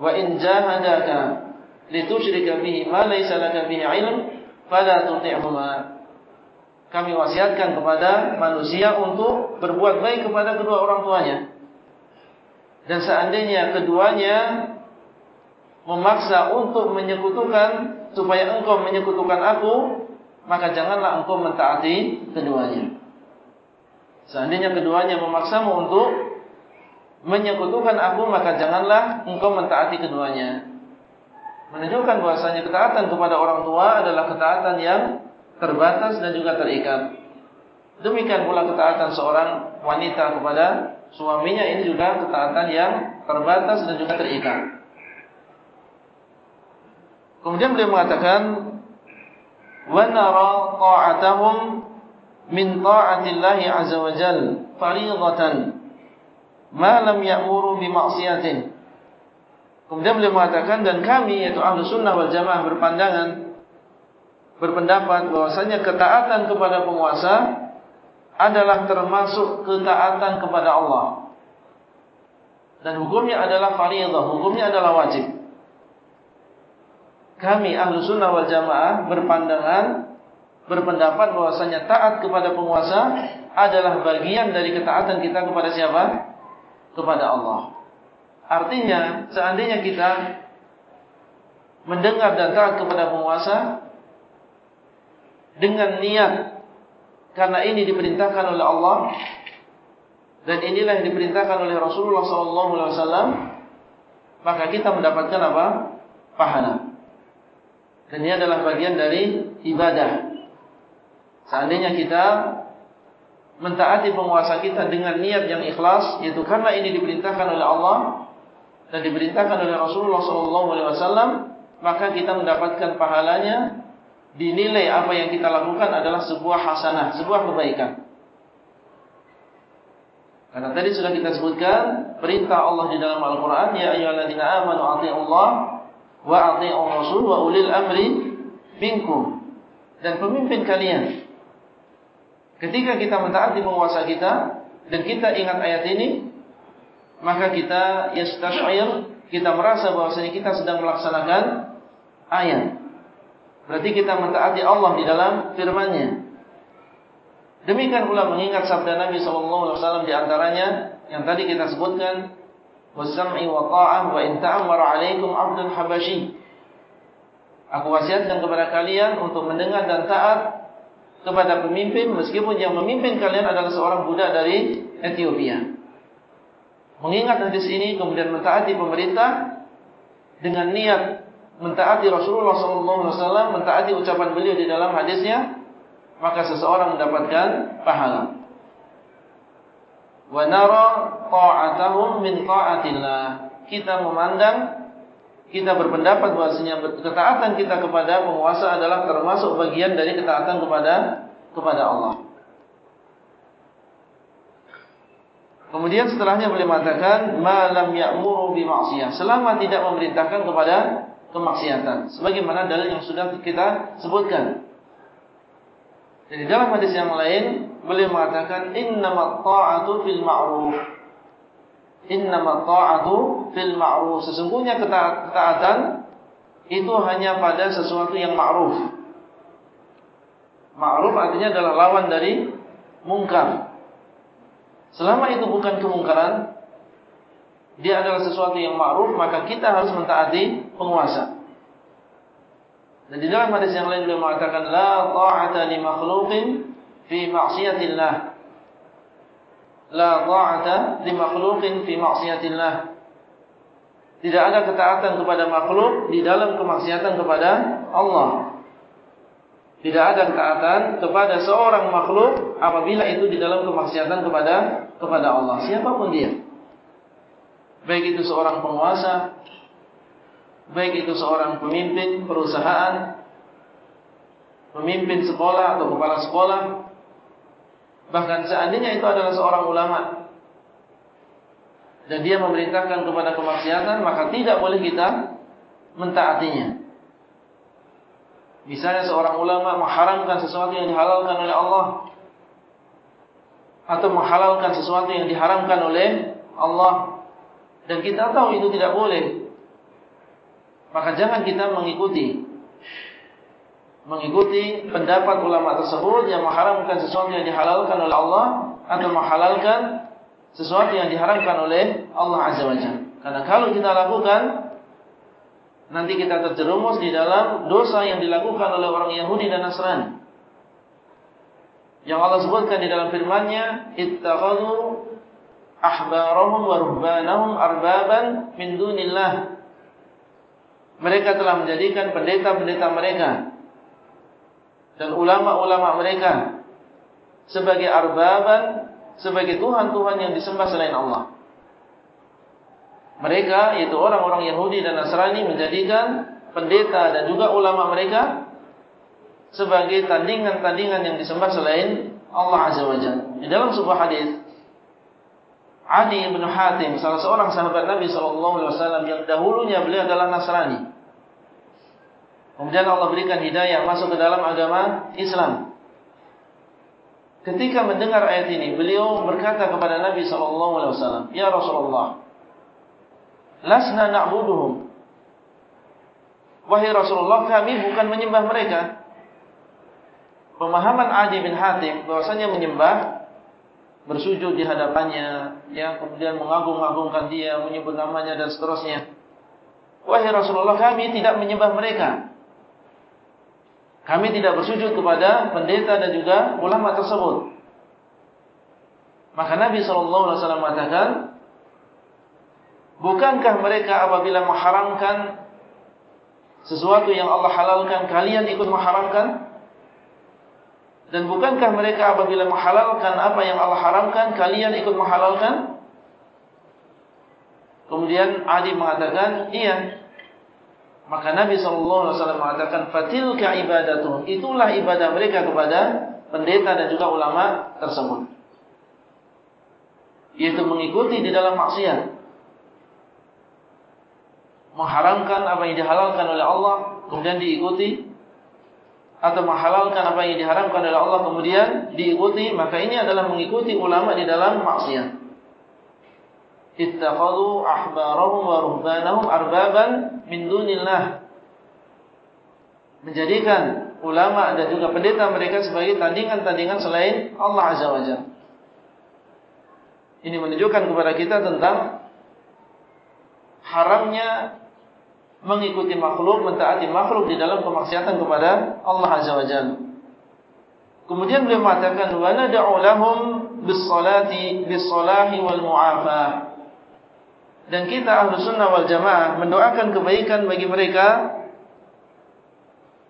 Wa in jahadaka Litushrika bihi ma laysalaka bihi ilm Fala tuti'huma. Kami wasiatkan kepada manusia untuk berbuat baik kepada kedua orang tuanya dan seandainya keduanya memaksa untuk menyekutukan supaya engkau menyekutukan aku maka janganlah engkau mentaati keduanya seandainya keduanya memaksamu untuk menyekutukan aku maka janganlah engkau mentaati keduanya menunjukkan bahwasanya ketaatan kepada orang tua adalah ketaatan yang terbatas dan juga terikat. Demikian pula ketaatan seorang wanita kepada suaminya ini juga ketaatan yang terbatas dan juga terikat. Kemudian beliau mengatakan wa nara ta'atahum min ta'atillahi azza wa jalla fariidatan ma lam ya'muru bi ma'siyatin Kemudian beliau mengatakan dan kami yaitu ahlu sunnah wal jamaah berpandangan berpendapat bahwasanya ketaatan kepada penguasa adalah termasuk ketaatan kepada Allah. Dan hukumnya adalah fardhu, hukumnya adalah wajib. Kami ahlu sunnah wal jamaah berpandangan berpendapat bahwasanya taat kepada penguasa adalah bagian dari ketaatan kita kepada siapa? Kepada Allah. Artinya, seandainya kita mendengar dan taat kepada penguasa dengan niat karena ini diperintahkan oleh Allah dan inilah yang diperintahkan oleh Rasulullah SAW, maka kita mendapatkan apa? Pahala. Dan ini adalah bagian dari ibadah. Seandainya kita mentaati penguasa kita dengan niat yang ikhlas, yaitu karena ini diperintahkan oleh Allah dan diperintahkan oleh Rasulullah SAW, maka kita mendapatkan pahalanya dinilai apa yang kita lakukan adalah sebuah hasanah, sebuah kebaikan. Karena tadi sudah kita sebutkan perintah Allah di dalam Al-Quran, Ya ayyuhalladzina amanu ati'ullah wa ati'ur rasul wa ulil amri minkum. Dan pemimpin kalian. Ketika kita mentaati penguasa kita, dan kita ingat ayat ini, maka kita yastash'ir, kita merasa bahwasanya kita sedang melaksanakan ayat. Berarti kita mentaati Allah di dalam firman-Nya. Demikian pula mengingat sabda Nabi SAW di antaranya yang tadi kita sebutkan wasam'i wa ta'ah wa in ta'ammara 'alaikum 'abdun habashi. Aku wasiatkan kepada kalian untuk mendengar dan taat kepada pemimpin meskipun yang memimpin kalian adalah seorang budak dari Ethiopia. Mengingat hadis ini kemudian mentaati pemerintah dengan niat mentaati Rasulullah SAW, mentaati ucapan beliau di dalam hadisnya, maka seseorang mendapatkan pahala. Wa nara ta'atahum min ta'atillah. Kita memandang, kita berpendapat bahasanya ketaatan kita kepada penguasa adalah termasuk bagian dari ketaatan kepada kepada Allah. Kemudian setelahnya boleh mengatakan malam ya'muru bi ma'siyah. Selama tidak memerintahkan kepada kemaksiatan sebagaimana dalil yang sudah kita sebutkan. Jadi dalam hadis yang lain beliau mengatakan innamat ta'atu fil ma'ruf. Innamat ta'atu fil ma'ruf. Sesungguhnya ketaatan itu hanya pada sesuatu yang ma'ruf. Ma'ruf artinya adalah lawan dari mungkar. Selama itu bukan kemungkaran, dia adalah sesuatu yang ma'ruf, maka kita harus mentaati penguasa. Dan di dalam hadis yang lain beliau mengatakan la ta'ata li makhluqin fi ma'siyatillah. La ta'ata li makhluqin fi ma'siyatillah. Tidak ada ketaatan kepada makhluk di dalam kemaksiatan kepada Allah. Tidak ada ketaatan kepada seorang makhluk apabila itu di dalam kemaksiatan kepada kepada Allah, siapapun dia baik itu seorang penguasa, baik itu seorang pemimpin perusahaan, pemimpin sekolah atau kepala sekolah, bahkan seandainya itu adalah seorang ulama dan dia memerintahkan kepada kemaksiatan, maka tidak boleh kita mentaatinya. Misalnya seorang ulama mengharamkan sesuatu yang dihalalkan oleh Allah atau menghalalkan sesuatu yang diharamkan oleh Allah dan kita tahu itu tidak boleh maka jangan kita mengikuti mengikuti pendapat ulama tersebut yang mengharamkan sesuatu yang dihalalkan oleh Allah atau menghalalkan sesuatu yang diharamkan oleh Allah Azza wa Jalla karena kalau kita lakukan nanti kita terjerumus di dalam dosa yang dilakukan oleh orang Yahudi dan Nasrani yang Allah sebutkan di dalam firman-Nya ittakhadhu ahbarahum wa ruhbanahum arbaban min dunillah. Mereka telah menjadikan pendeta-pendeta mereka dan ulama-ulama mereka sebagai arbaban, sebagai tuhan-tuhan yang disembah selain Allah. Mereka, yaitu orang-orang Yahudi dan Nasrani menjadikan pendeta dan juga ulama mereka sebagai tandingan-tandingan yang disembah selain Allah Azza wa Jalla. Di dalam sebuah hadis Adi bin Hatim, salah seorang sahabat Nabi SAW yang dahulunya beliau adalah Nasrani. Kemudian Allah berikan hidayah masuk ke dalam agama Islam. Ketika mendengar ayat ini, beliau berkata kepada Nabi SAW, Ya Rasulullah, Lasna na'buduhum. Wahai Rasulullah, kami bukan menyembah mereka. Pemahaman Adi bin Hatim, bahwasanya menyembah bersujud di hadapannya, ya, kemudian mengagung-agungkan dia, menyebut namanya dan seterusnya. Wahai Rasulullah, kami tidak menyembah mereka. Kami tidak bersujud kepada pendeta dan juga ulama tersebut. Maka Nabi SAW mengatakan, Bukankah mereka apabila mengharamkan sesuatu yang Allah halalkan, kalian ikut mengharamkan? Dan bukankah mereka apabila menghalalkan apa yang Allah haramkan, kalian ikut menghalalkan? Kemudian Adi mengatakan, iya. Maka Nabi SAW mengatakan, Fatilka ibadatuh. Itulah ibadah mereka kepada pendeta dan juga ulama tersebut. Yaitu mengikuti di dalam maksiat. Mengharamkan apa yang dihalalkan oleh Allah, kemudian diikuti. Atau menghalalkan apa yang diharamkan oleh Allah, kemudian diikuti. Maka ini adalah mengikuti ulama di dalam maksiat ittakhadhu ahbarahum wa ruhbanahum arbaban min dunillah menjadikan ulama dan juga pendeta mereka sebagai tandingan-tandingan selain Allah azza wajalla ini menunjukkan kepada kita tentang haramnya mengikuti makhluk mentaati makhluk di dalam kemaksiatan kepada Allah azza wajalla kemudian beliau mengatakan wa nad'u lahum bis salati bis salahi wal mu'afah dan kita ahlu sunnah wal jamaah mendoakan kebaikan bagi mereka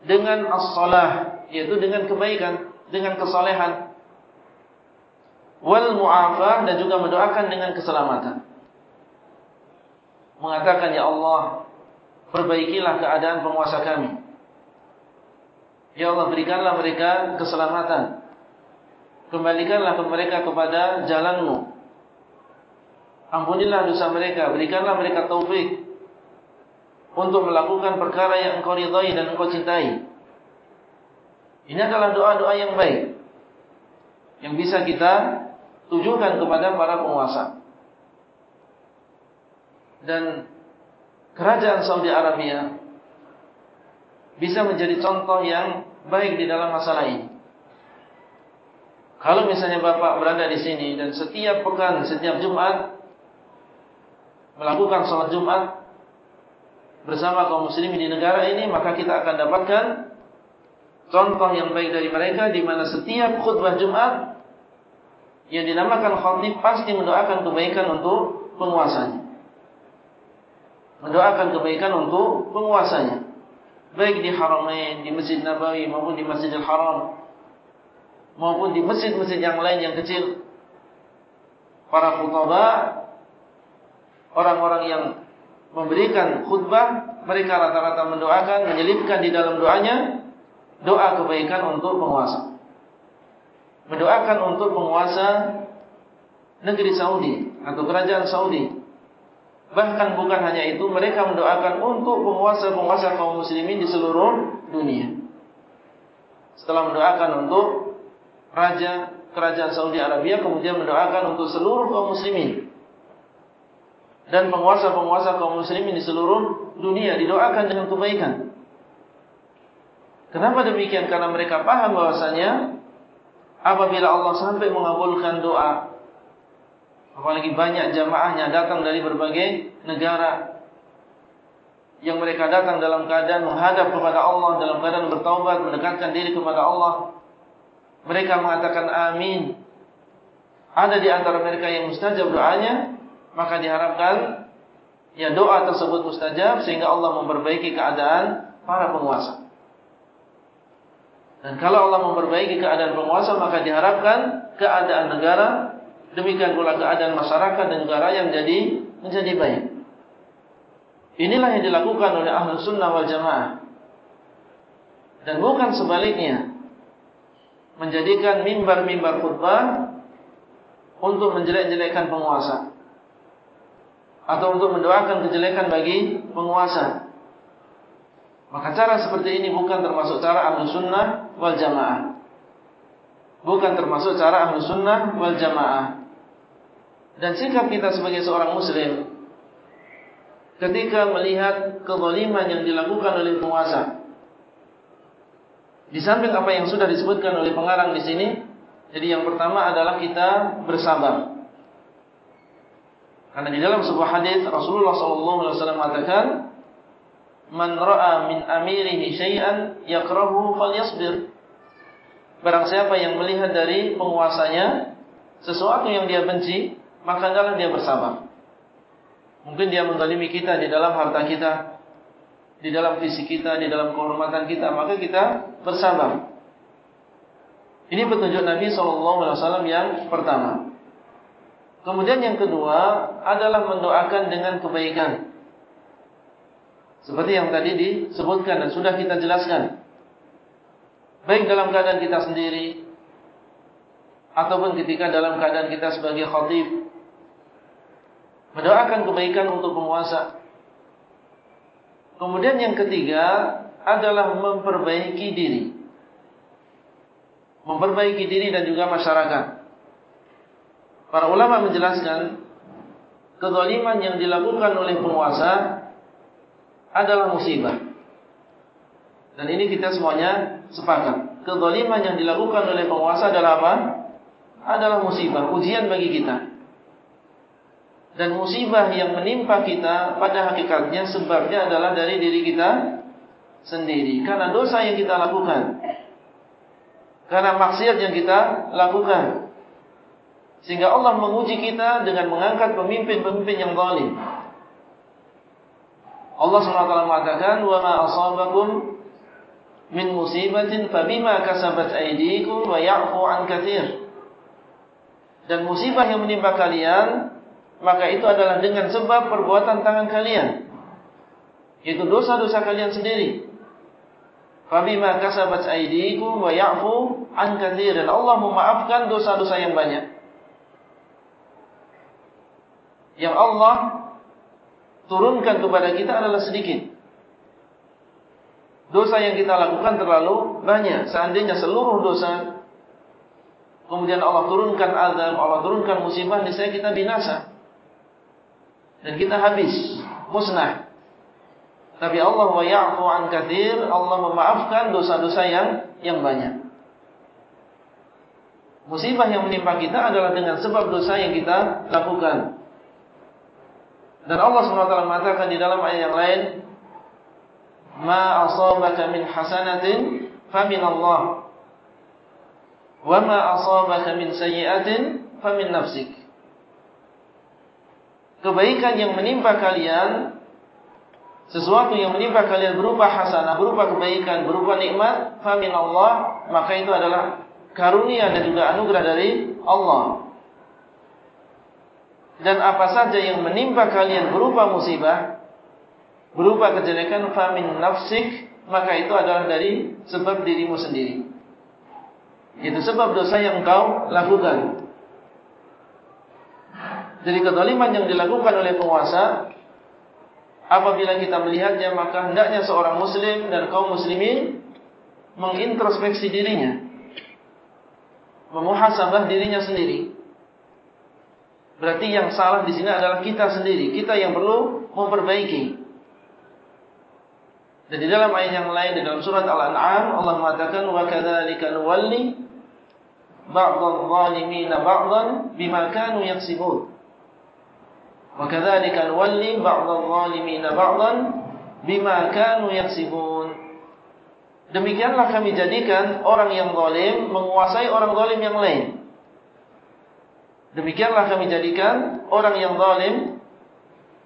dengan as-salah yaitu dengan kebaikan dengan kesalehan. Wal mu'afah dan juga mendoakan dengan keselamatan. Mengatakan ya Allah perbaikilah keadaan penguasa kami ya Allah berikanlah mereka keselamatan kembalikanlah mereka kepada jalanmu Ampunilah dosa mereka, berikanlah mereka taufik untuk melakukan perkara yang engkau ridai dan engkau cintai. Ini adalah doa-doa yang baik yang bisa kita tujukan kepada para penguasa. Dan kerajaan Saudi Arabia bisa menjadi contoh yang baik di dalam masalah ini. Kalau misalnya Bapak berada di sini dan setiap pekan, setiap Jumat melakukan sholat Jumat bersama kaum muslimin di negara ini, maka kita akan dapatkan contoh yang baik dari mereka di mana setiap khutbah Jumat yang dinamakan khatib pasti mendoakan kebaikan untuk penguasanya. Mendoakan kebaikan untuk penguasanya. Baik di Haramain, di Masjid Nabawi maupun di Masjidil Haram maupun di masjid-masjid yang lain yang kecil. Para khutbah orang-orang yang memberikan khutbah mereka rata-rata mendoakan menyelipkan di dalam doanya doa kebaikan untuk penguasa mendoakan untuk penguasa negeri Saudi atau kerajaan Saudi bahkan bukan hanya itu mereka mendoakan untuk penguasa-penguasa kaum muslimin di seluruh dunia setelah mendoakan untuk raja kerajaan Saudi Arabia kemudian mendoakan untuk seluruh kaum muslimin dan penguasa-penguasa kaum muslimin di seluruh dunia didoakan dengan kebaikan. Kenapa demikian? Karena mereka paham bahwasanya apabila Allah sampai mengabulkan doa, apalagi banyak jamaahnya datang dari berbagai negara yang mereka datang dalam keadaan menghadap kepada Allah, dalam keadaan bertaubat, mendekatkan diri kepada Allah. Mereka mengatakan amin. Ada di antara mereka yang mustajab doanya, maka diharapkan ya doa tersebut mustajab sehingga Allah memperbaiki keadaan para penguasa. Dan kalau Allah memperbaiki keadaan penguasa maka diharapkan keadaan negara demikian pula keadaan masyarakat dan negara yang menjadi menjadi baik. Inilah yang dilakukan oleh ahlu sunnah wal jamaah. Dan bukan sebaliknya menjadikan mimbar-mimbar khutbah untuk menjelek-jelekkan penguasa atau untuk mendoakan kejelekan bagi penguasa. Maka cara seperti ini bukan termasuk cara ahlu sunnah wal jamaah. Bukan termasuk cara ahlu sunnah wal jamaah. Dan sikap kita sebagai seorang muslim, ketika melihat kezaliman yang dilakukan oleh penguasa, di samping apa yang sudah disebutkan oleh pengarang di sini, jadi yang pertama adalah kita bersabar. Karena di dalam sebuah hadis Rasulullah SAW mengatakan, man ra'a min amirihi syai'an yakrahu falyasbir. Barang siapa yang melihat dari penguasanya sesuatu yang dia benci, maka hendaklah dia bersabar. Mungkin dia menzalimi kita di dalam harta kita, di dalam fisik kita, di dalam kehormatan kita, maka kita bersabar. Ini petunjuk Nabi SAW yang pertama. Kemudian yang kedua adalah mendoakan dengan kebaikan. Seperti yang tadi disebutkan dan sudah kita jelaskan. Baik dalam keadaan kita sendiri. Ataupun ketika dalam keadaan kita sebagai khatib. Mendoakan kebaikan untuk penguasa. Kemudian yang ketiga adalah memperbaiki diri. Memperbaiki diri dan juga masyarakat. Para ulama menjelaskan kezaliman yang dilakukan oleh penguasa adalah musibah. Dan ini kita semuanya sepakat. Kezaliman yang dilakukan oleh penguasa adalah apa? Adalah musibah, ujian bagi kita. Dan musibah yang menimpa kita pada hakikatnya sebabnya adalah dari diri kita sendiri. Karena dosa yang kita lakukan. Karena maksiat yang kita lakukan. Sehingga Allah menguji kita dengan mengangkat pemimpin-pemimpin yang zalim. Allah SWT mengatakan, وَمَا أَصَابَكُمْ مِنْ مُصِيبَةٍ فَبِمَا كَسَبَتْ أَيْدِيكُمْ وَيَعْفُوا عَنْ كَثِيرٍ Dan musibah yang menimpa kalian, maka itu adalah dengan sebab perbuatan tangan kalian. Yaitu dosa-dosa kalian sendiri. Fabima kasabat aydikum wa ya'fu an katsirin. Allah memaafkan dosa-dosa yang banyak. Yang Allah turunkan kepada kita adalah sedikit. Dosa yang kita lakukan terlalu banyak. Seandainya seluruh dosa kemudian Allah turunkan azab Allah turunkan musibah niscaya kita binasa. Dan kita habis, musnah. Tapi Allah wa ya'fu an katsir, Allah memaafkan dosa-dosa yang yang banyak. Musibah yang menimpa kita adalah dengan sebab dosa yang kita lakukan. Dan Allah SWT mengatakan di dalam ayat yang lain, "Ma asabaka min hasanatin fa min Allah, wa ma asabaka min sayyi'atin fa min nafsik." Kebaikan yang menimpa kalian sesuatu yang menimpa kalian berupa hasanah, berupa kebaikan, berupa nikmat, fa Allah, maka itu adalah karunia dan juga anugerah dari Allah. Dan apa saja yang menimpa kalian berupa musibah Berupa kejelekan Famin nafsik Maka itu adalah dari sebab dirimu sendiri Itu sebab dosa yang kau lakukan Jadi kedoliman yang dilakukan oleh penguasa Apabila kita melihatnya Maka hendaknya seorang muslim dan kaum muslimin Mengintrospeksi dirinya Memuhasabah dirinya sendiri Berarti yang salah di sini adalah kita sendiri. Kita yang perlu memperbaiki. Dan di dalam ayat yang lain di dalam surat Al-An'am Allah mengatakan wa kadzalika nuwalli ba'dadh dhalimin ba'dhan bima kanu yaksibun. Kadzalika nuwalli ba'dadh dhalimin ba'dhan bima kanu yaksibun. Demikianlah kami jadikan orang yang zalim menguasai orang zalim yang lain. Demikianlah kami jadikan orang yang zalim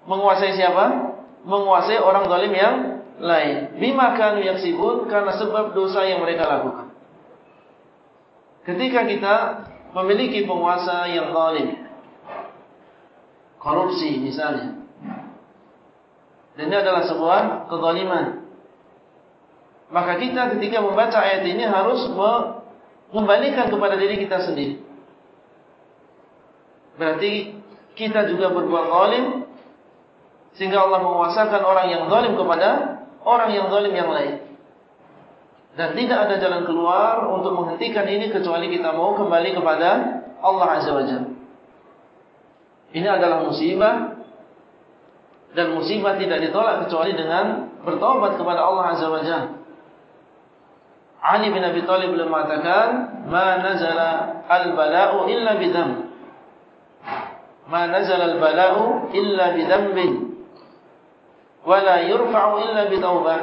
menguasai siapa? Menguasai orang zalim yang lain. Bima kanu yaksibun karena sebab dosa yang mereka lakukan. Ketika kita memiliki penguasa yang zalim, korupsi misalnya, dan ini adalah sebuah kezaliman, maka kita ketika membaca ayat ini harus mengembalikan kepada diri kita sendiri. Berarti kita juga berbuat zalim sehingga Allah menguasakan orang yang zalim kepada orang yang zalim yang lain. Dan tidak ada jalan keluar untuk menghentikan ini kecuali kita mau kembali kepada Allah Azza wa Jalla. Ini adalah musibah dan musibah tidak ditolak kecuali dengan bertobat kepada Allah Azza wa Jalla. Ali bin Abi Thalib beliau mengatakan, "Ma nazala al-bala'u illa bidam." ma nazala al-bala'u illa bidhanbin wala yurfa'u illa bitaubah.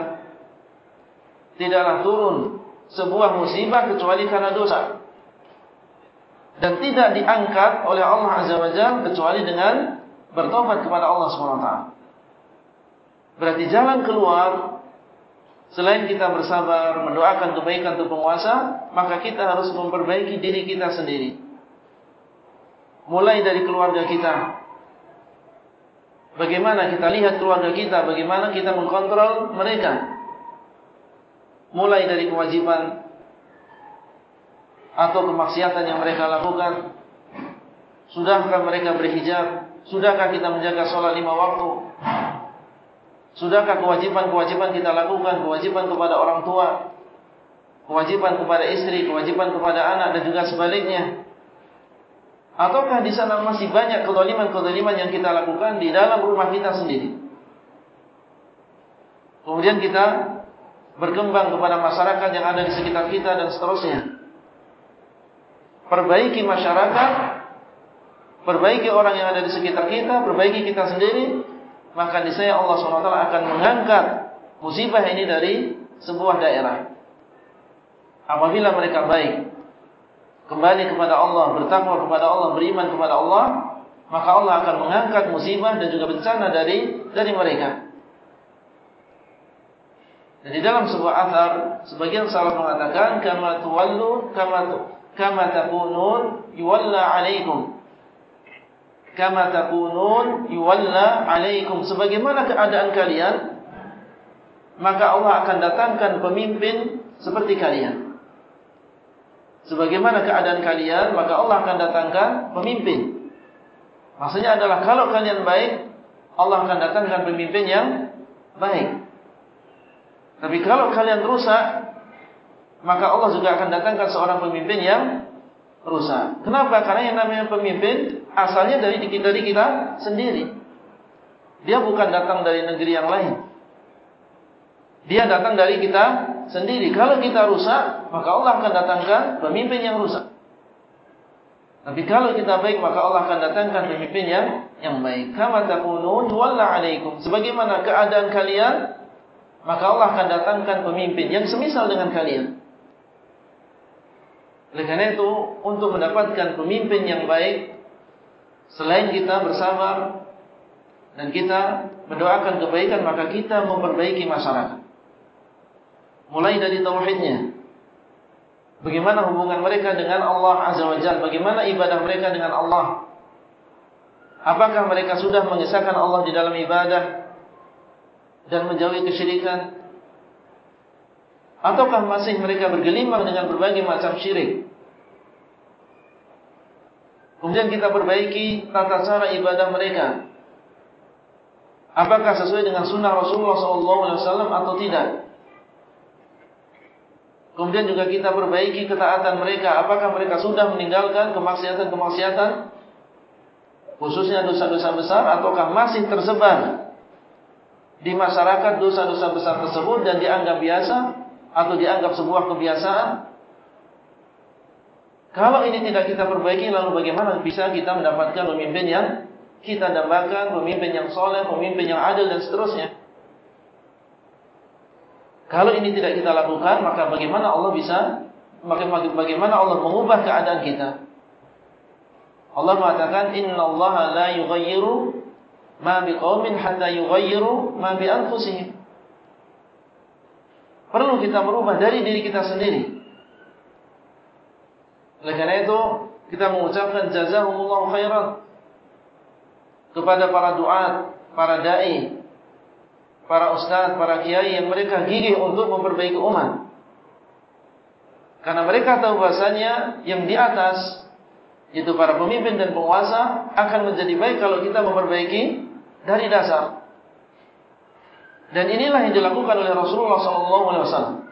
Tidaklah turun sebuah musibah kecuali karena dosa. Dan tidak diangkat oleh Allah Azza wa Jalla kecuali dengan bertobat kepada Allah SWT. Berarti jalan keluar selain kita bersabar mendoakan kebaikan untuk penguasa, maka kita harus memperbaiki diri kita sendiri. Mulai dari keluarga kita, Bagaimana kita lihat keluarga kita, bagaimana kita mengkontrol mereka. Mulai dari kewajiban atau kemaksiatan yang mereka lakukan. Sudahkah mereka berhijab? Sudahkah kita menjaga sholat lima waktu? Sudahkah kewajiban-kewajiban kita lakukan? Kewajiban kepada orang tua, kewajiban kepada istri, kewajiban kepada anak dan juga sebaliknya. Ataukah di sana masih banyak kezaliman-kezaliman yang kita lakukan di dalam rumah kita sendiri? Kemudian kita berkembang kepada masyarakat yang ada di sekitar kita dan seterusnya. Perbaiki masyarakat, perbaiki orang yang ada di sekitar kita, perbaiki kita sendiri, maka di saya Allah SWT akan mengangkat musibah ini dari sebuah daerah. Apabila mereka baik, kembali kepada Allah, bertakwa kepada Allah, beriman kepada Allah, maka Allah akan mengangkat musibah dan juga bencana dari dari mereka. Dan di dalam sebuah athar, sebagian sahabat mengatakan, kama tuwallu, kama tu, kama takunun, yuwalla alaikum. Kama takunun, yuwalla alaikum. Sebagaimana keadaan kalian, maka Allah akan datangkan pemimpin seperti kalian. Sebagaimana keadaan kalian, maka Allah akan datangkan pemimpin. Maksudnya adalah kalau kalian baik, Allah akan datangkan pemimpin yang baik. Tapi kalau kalian rusak, maka Allah juga akan datangkan seorang pemimpin yang rusak. Kenapa? Karena yang namanya pemimpin asalnya dari dari kita sendiri. Dia bukan datang dari negeri yang lain. Dia datang dari kita sendiri. Kalau kita rusak, maka Allah akan datangkan pemimpin yang rusak. Tapi kalau kita baik, maka Allah akan datangkan pemimpin yang yang baik. Kama takunun walla alaikum. Sebagaimana keadaan kalian, maka Allah akan datangkan pemimpin yang semisal dengan kalian. Oleh karena itu, untuk mendapatkan pemimpin yang baik, selain kita bersabar dan kita mendoakan kebaikan, maka kita memperbaiki masyarakat mulai dari tauhidnya. Bagaimana hubungan mereka dengan Allah Azza wa Jalla? Bagaimana ibadah mereka dengan Allah? Apakah mereka sudah mengesahkan Allah di dalam ibadah dan menjauhi kesyirikan? Ataukah masih mereka bergelimang dengan berbagai macam syirik? Kemudian kita perbaiki tata cara ibadah mereka. Apakah sesuai dengan sunnah Rasulullah SAW atau tidak? Kemudian juga kita perbaiki ketaatan mereka. Apakah mereka sudah meninggalkan kemaksiatan-kemaksiatan? Khususnya dosa-dosa besar. Ataukah masih tersebar di masyarakat dosa-dosa besar tersebut dan dianggap biasa? Atau dianggap sebuah kebiasaan? Kalau ini tidak kita perbaiki, lalu bagaimana bisa kita mendapatkan pemimpin yang kita dambakan, pemimpin yang soleh, pemimpin yang adil dan seterusnya? Kalau ini tidak kita lakukan, maka bagaimana Allah bisa bagaimana Allah mengubah keadaan kita? Allah mengatakan Inna Allah la yughayyiru ma biqaumin hatta yughayyiru ma bi anfusihim. Perlu kita merubah dari diri kita sendiri. Oleh karena itu, kita mengucapkan jazakumullahu khairan kepada para duat, para dai, para ustaz, para kiai yang mereka gigih untuk memperbaiki umat. Karena mereka tahu bahasanya yang di atas itu para pemimpin dan penguasa akan menjadi baik kalau kita memperbaiki dari dasar. Dan inilah yang dilakukan oleh Rasulullah SAW.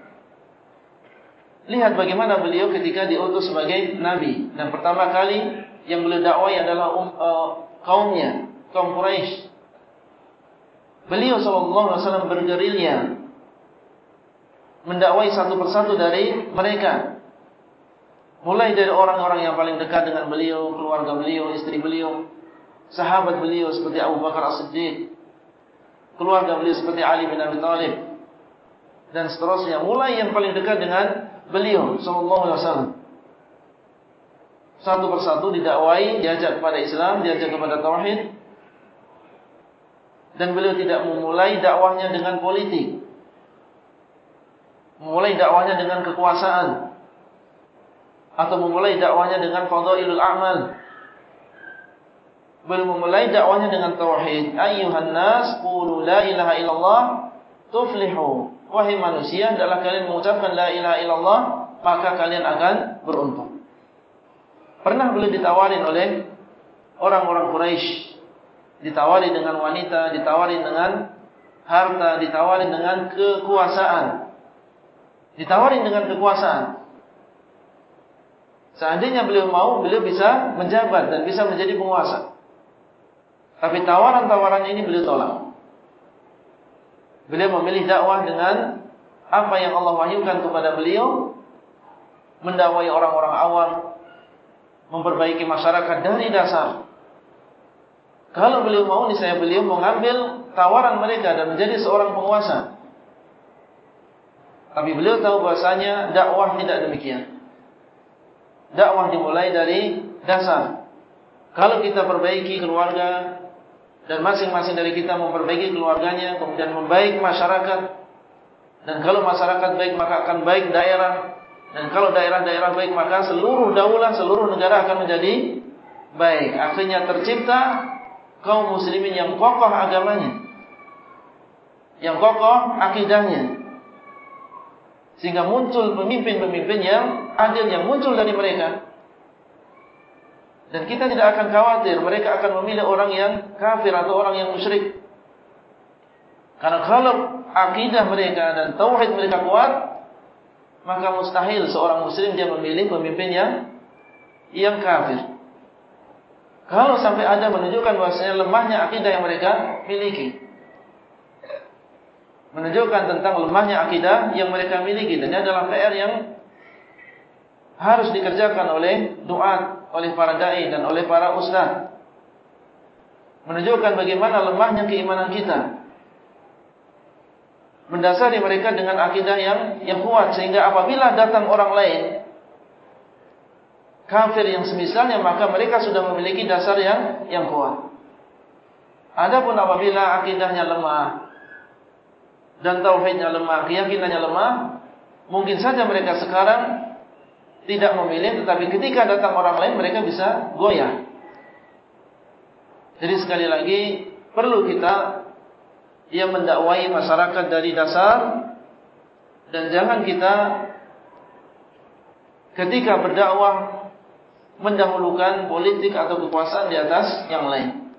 Lihat bagaimana beliau ketika diutus sebagai nabi dan pertama kali yang beliau dakwai adalah um, uh, kaumnya, kaum Quraisy. Beliau SAW bergerilya mendakwai satu persatu dari mereka. Mulai dari orang-orang yang paling dekat dengan beliau, keluarga beliau, istri beliau, sahabat beliau seperti Abu Bakar As-Siddiq. Keluarga beliau seperti Ali bin Abi Thalib dan seterusnya. Mulai yang paling dekat dengan beliau sallallahu alaihi wasallam. Satu persatu didakwai diajak kepada Islam diajak kepada tauhid. Dan beliau tidak memulai dakwahnya dengan politik. Memulai dakwahnya dengan kekuasaan. Atau memulai dakwahnya dengan fadhailul a'mal belum memulai dakwahnya dengan tauhid. Ayyuhan nas qulu la ilaha illallah tuflihu. Wahai manusia, adalah kalian mengucapkan la ilaha illallah, maka kalian akan beruntung. Pernah beliau ditawarin oleh orang-orang Quraisy, ditawari dengan wanita, ditawari dengan harta, ditawari dengan kekuasaan. Ditawari dengan kekuasaan. Seandainya beliau mau, beliau bisa menjabat dan bisa menjadi penguasa. Tapi tawaran-tawaran ini beliau tolak. Beliau memilih dakwah dengan apa yang Allah wahyukan kepada beliau, mendakwai orang-orang awam, memperbaiki masyarakat dari dasar. Kalau beliau mau, saya beliau mengambil tawaran mereka dan menjadi seorang penguasa. Tapi beliau tahu bahasanya dakwah tidak demikian. Dakwah dimulai dari dasar. Kalau kita perbaiki keluarga, dan masing-masing dari kita memperbaiki keluarganya, kemudian membaik masyarakat. Dan kalau masyarakat baik maka akan baik daerah. Dan kalau daerah-daerah baik maka seluruh daulah, seluruh negara akan menjadi baik. Akhirnya tercipta kaum muslimin yang kokoh agamanya. Yang kokoh akidahnya. Sehingga muncul pemimpin-pemimpin yang adil yang muncul dari mereka. Dan kita tidak akan khawatir mereka akan memilih orang yang kafir atau orang yang musyrik. Karena kalau akidah mereka dan tauhid mereka kuat, maka mustahil seorang muslim dia memilih pemimpin yang yang kafir. Kalau sampai ada menunjukkan bahasanya lemahnya akidah yang mereka miliki. Menunjukkan tentang lemahnya akidah yang mereka miliki. Dan ini adalah PR yang harus dikerjakan oleh doa oleh para dai dan oleh para ustaz. Menunjukkan bagaimana lemahnya keimanan kita. Mendasari mereka dengan akidah yang yang kuat. Sehingga apabila datang orang lain kafir yang semisalnya maka mereka sudah memiliki dasar yang yang kuat. Adapun apabila akidahnya lemah dan tauhidnya lemah keyakinannya lemah mungkin saja mereka sekarang tidak memilih tetapi ketika datang orang lain mereka bisa goyah. Jadi sekali lagi perlu kita yang mendakwai masyarakat dari dasar dan jangan kita ketika berdakwah mendahulukan politik atau kekuasaan di atas yang lain.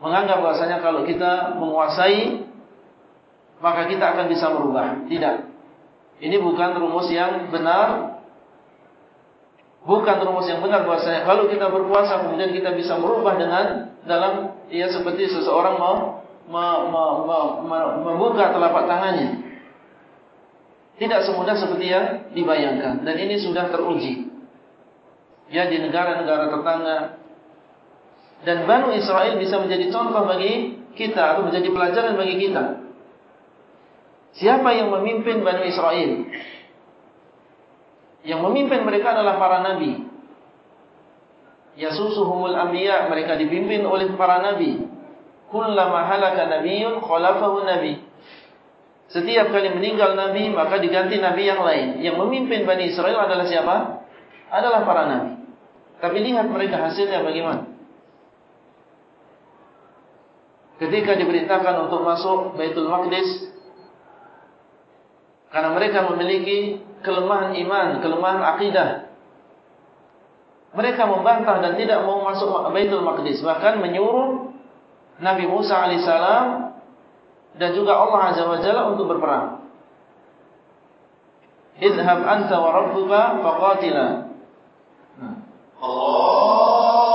Menganggap bahasanya kalau kita menguasai maka kita akan bisa merubah. Tidak. Ini bukan rumus yang benar Bukan rumus yang benar bahasanya kalau kita berpuasa kemudian kita bisa merubah dengan dalam ya seperti seseorang mau me, me, me, me, membuka telapak tangannya. Tidak semudah seperti yang dibayangkan dan ini sudah teruji. Ya di negara-negara tetangga dan Banu Israel bisa menjadi contoh bagi kita atau menjadi pelajaran bagi kita. Siapa yang memimpin Banu Israel? Yang memimpin mereka adalah para nabi. Yasusuhumul anbiya, mereka dipimpin oleh para nabi. Kullama halaka nabiyyun khalafahu nabi. Setiap kali meninggal nabi, maka diganti nabi yang lain. Yang memimpin Bani Israel adalah siapa? Adalah para nabi. Tapi lihat mereka hasilnya bagaimana? Ketika diberitakan untuk masuk Baitul Maqdis karena mereka memiliki kelemahan iman, kelemahan akidah. Mereka membantah dan tidak mau masuk Baitul Maqdis, bahkan menyuruh Nabi Musa alaihissalam dan juga Allah azza wajalla untuk berperang. Idhhab anta wa rabbuka faqatila. Allah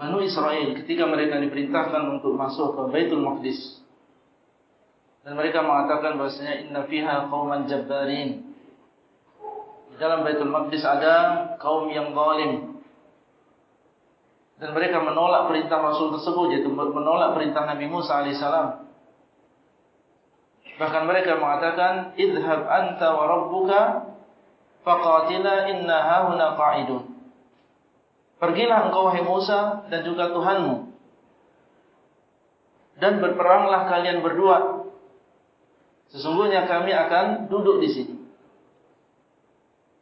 Banu Israel ketika mereka diperintahkan untuk masuk ke Baitul Maqdis. Dan mereka mengatakan bahasanya inna fiha qauman jabbarin. Di dalam Baitul Maqdis ada kaum yang zalim. Dan mereka menolak perintah Rasul tersebut yaitu menolak perintah Nabi Musa alaihissalam. Bahkan mereka mengatakan idhab anta wa rabbuka faqatila inna hahuna qa'idun Pergilah engkau wahai Musa dan juga Tuhanmu. Dan berperanglah kalian berdua. Sesungguhnya kami akan duduk di sini.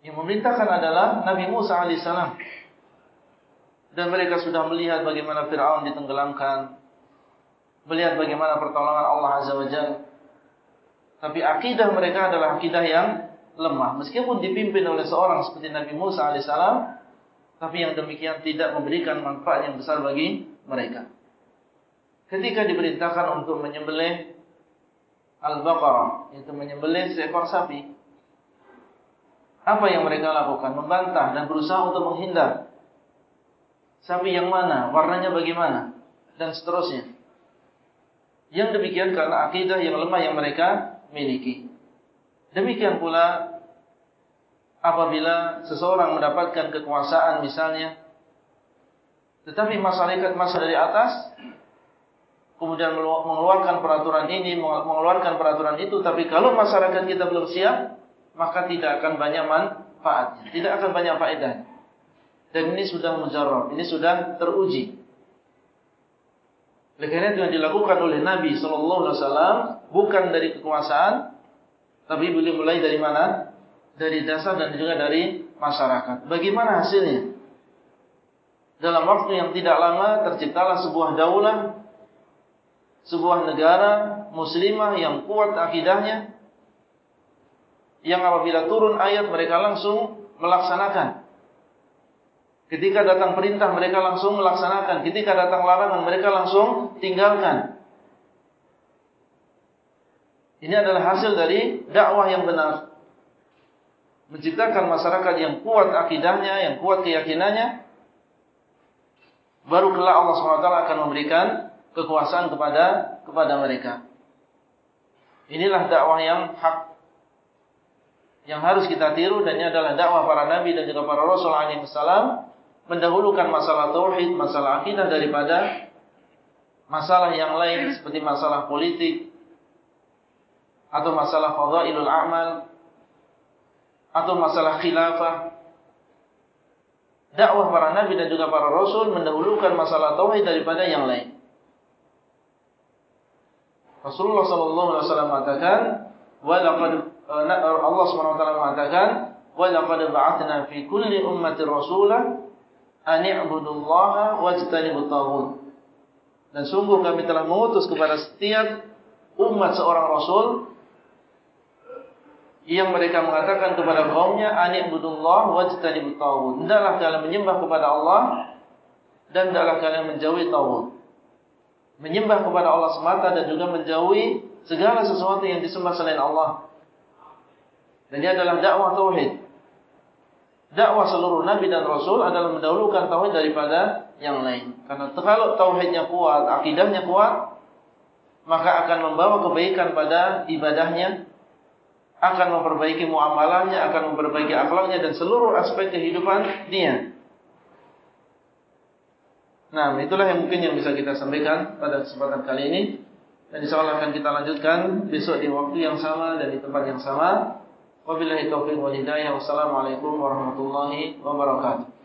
Yang memerintahkan adalah Nabi Musa AS. Dan mereka sudah melihat bagaimana Fir'aun ditenggelamkan. Melihat bagaimana pertolongan Allah Azza wa Jal. Tapi akidah mereka adalah akidah yang lemah. Meskipun dipimpin oleh seorang seperti Nabi Musa AS. Tapi yang demikian tidak memberikan manfaat yang besar bagi mereka. Ketika diperintahkan untuk menyembelih Al-Baqarah, itu menyembelih seekor sapi. Apa yang mereka lakukan? Membantah dan berusaha untuk menghindar. Sapi yang mana? Warnanya bagaimana? Dan seterusnya. Yang demikian karena akidah yang lemah yang mereka miliki. Demikian pula apabila seseorang mendapatkan kekuasaan misalnya tetapi masyarakat masa dari atas kemudian mengeluarkan peraturan ini mengeluarkan peraturan itu tapi kalau masyarakat kita belum siap maka tidak akan banyak manfaatnya tidak akan banyak faedah dan ini sudah mujarrab ini sudah teruji. Oleh itu yang dilakukan oleh Nabi SAW bukan dari kekuasaan tapi beliau mulai dari mana dari dasar dan juga dari masyarakat. Bagaimana hasilnya? Dalam waktu yang tidak lama terciptalah sebuah daulah, sebuah negara muslimah yang kuat akidahnya, yang apabila turun ayat mereka langsung melaksanakan. Ketika datang perintah mereka langsung melaksanakan. Ketika datang larangan mereka langsung tinggalkan. Ini adalah hasil dari dakwah yang benar menciptakan masyarakat yang kuat akidahnya, yang kuat keyakinannya, baru kelak Allah SWT akan memberikan kekuasaan kepada kepada mereka. Inilah dakwah yang hak yang harus kita tiru dan ini adalah dakwah para nabi dan juga para rasul alaihi wasallam mendahulukan masalah tauhid, masalah akidah daripada masalah yang lain seperti masalah politik atau masalah fadhailul a'mal atau masalah khilafah. Dakwah para nabi dan juga para rasul mendahulukan masalah tauhid daripada yang lain. Rasulullah sallallahu alaihi wasallam mengatakan, "Wa laqad Allah Subhanahu wa taala mengatakan, "Wa laqad ba'athna fi kulli ummatin rasulan an i'budullaha wajtanibut taghut." Dan sungguh kami telah mengutus kepada setiap umat seorang rasul yang mereka mengatakan kepada kaumnya anibudullah wajtanibut tawud. Hendaklah kalian menyembah kepada Allah dan hendaklah kalian menjauhi tawud. Menyembah kepada Allah semata dan juga menjauhi segala sesuatu yang disembah selain Allah. Dan ini adalah dakwah tauhid. Dakwah seluruh nabi dan rasul adalah mendahulukan tauhid daripada yang lain. Karena kalau tauhidnya kuat, akidahnya kuat, maka akan membawa kebaikan pada ibadahnya akan memperbaiki muamalahnya, akan memperbaiki akhlaknya dan seluruh aspek kehidupan dia. Nah, itulah yang mungkin yang bisa kita sampaikan pada kesempatan kali ini. Dan insyaallah akan kita lanjutkan besok di waktu yang sama dan di tempat yang sama. Wabillahi taufiq wal hidayah. Wassalamualaikum warahmatullahi wabarakatuh.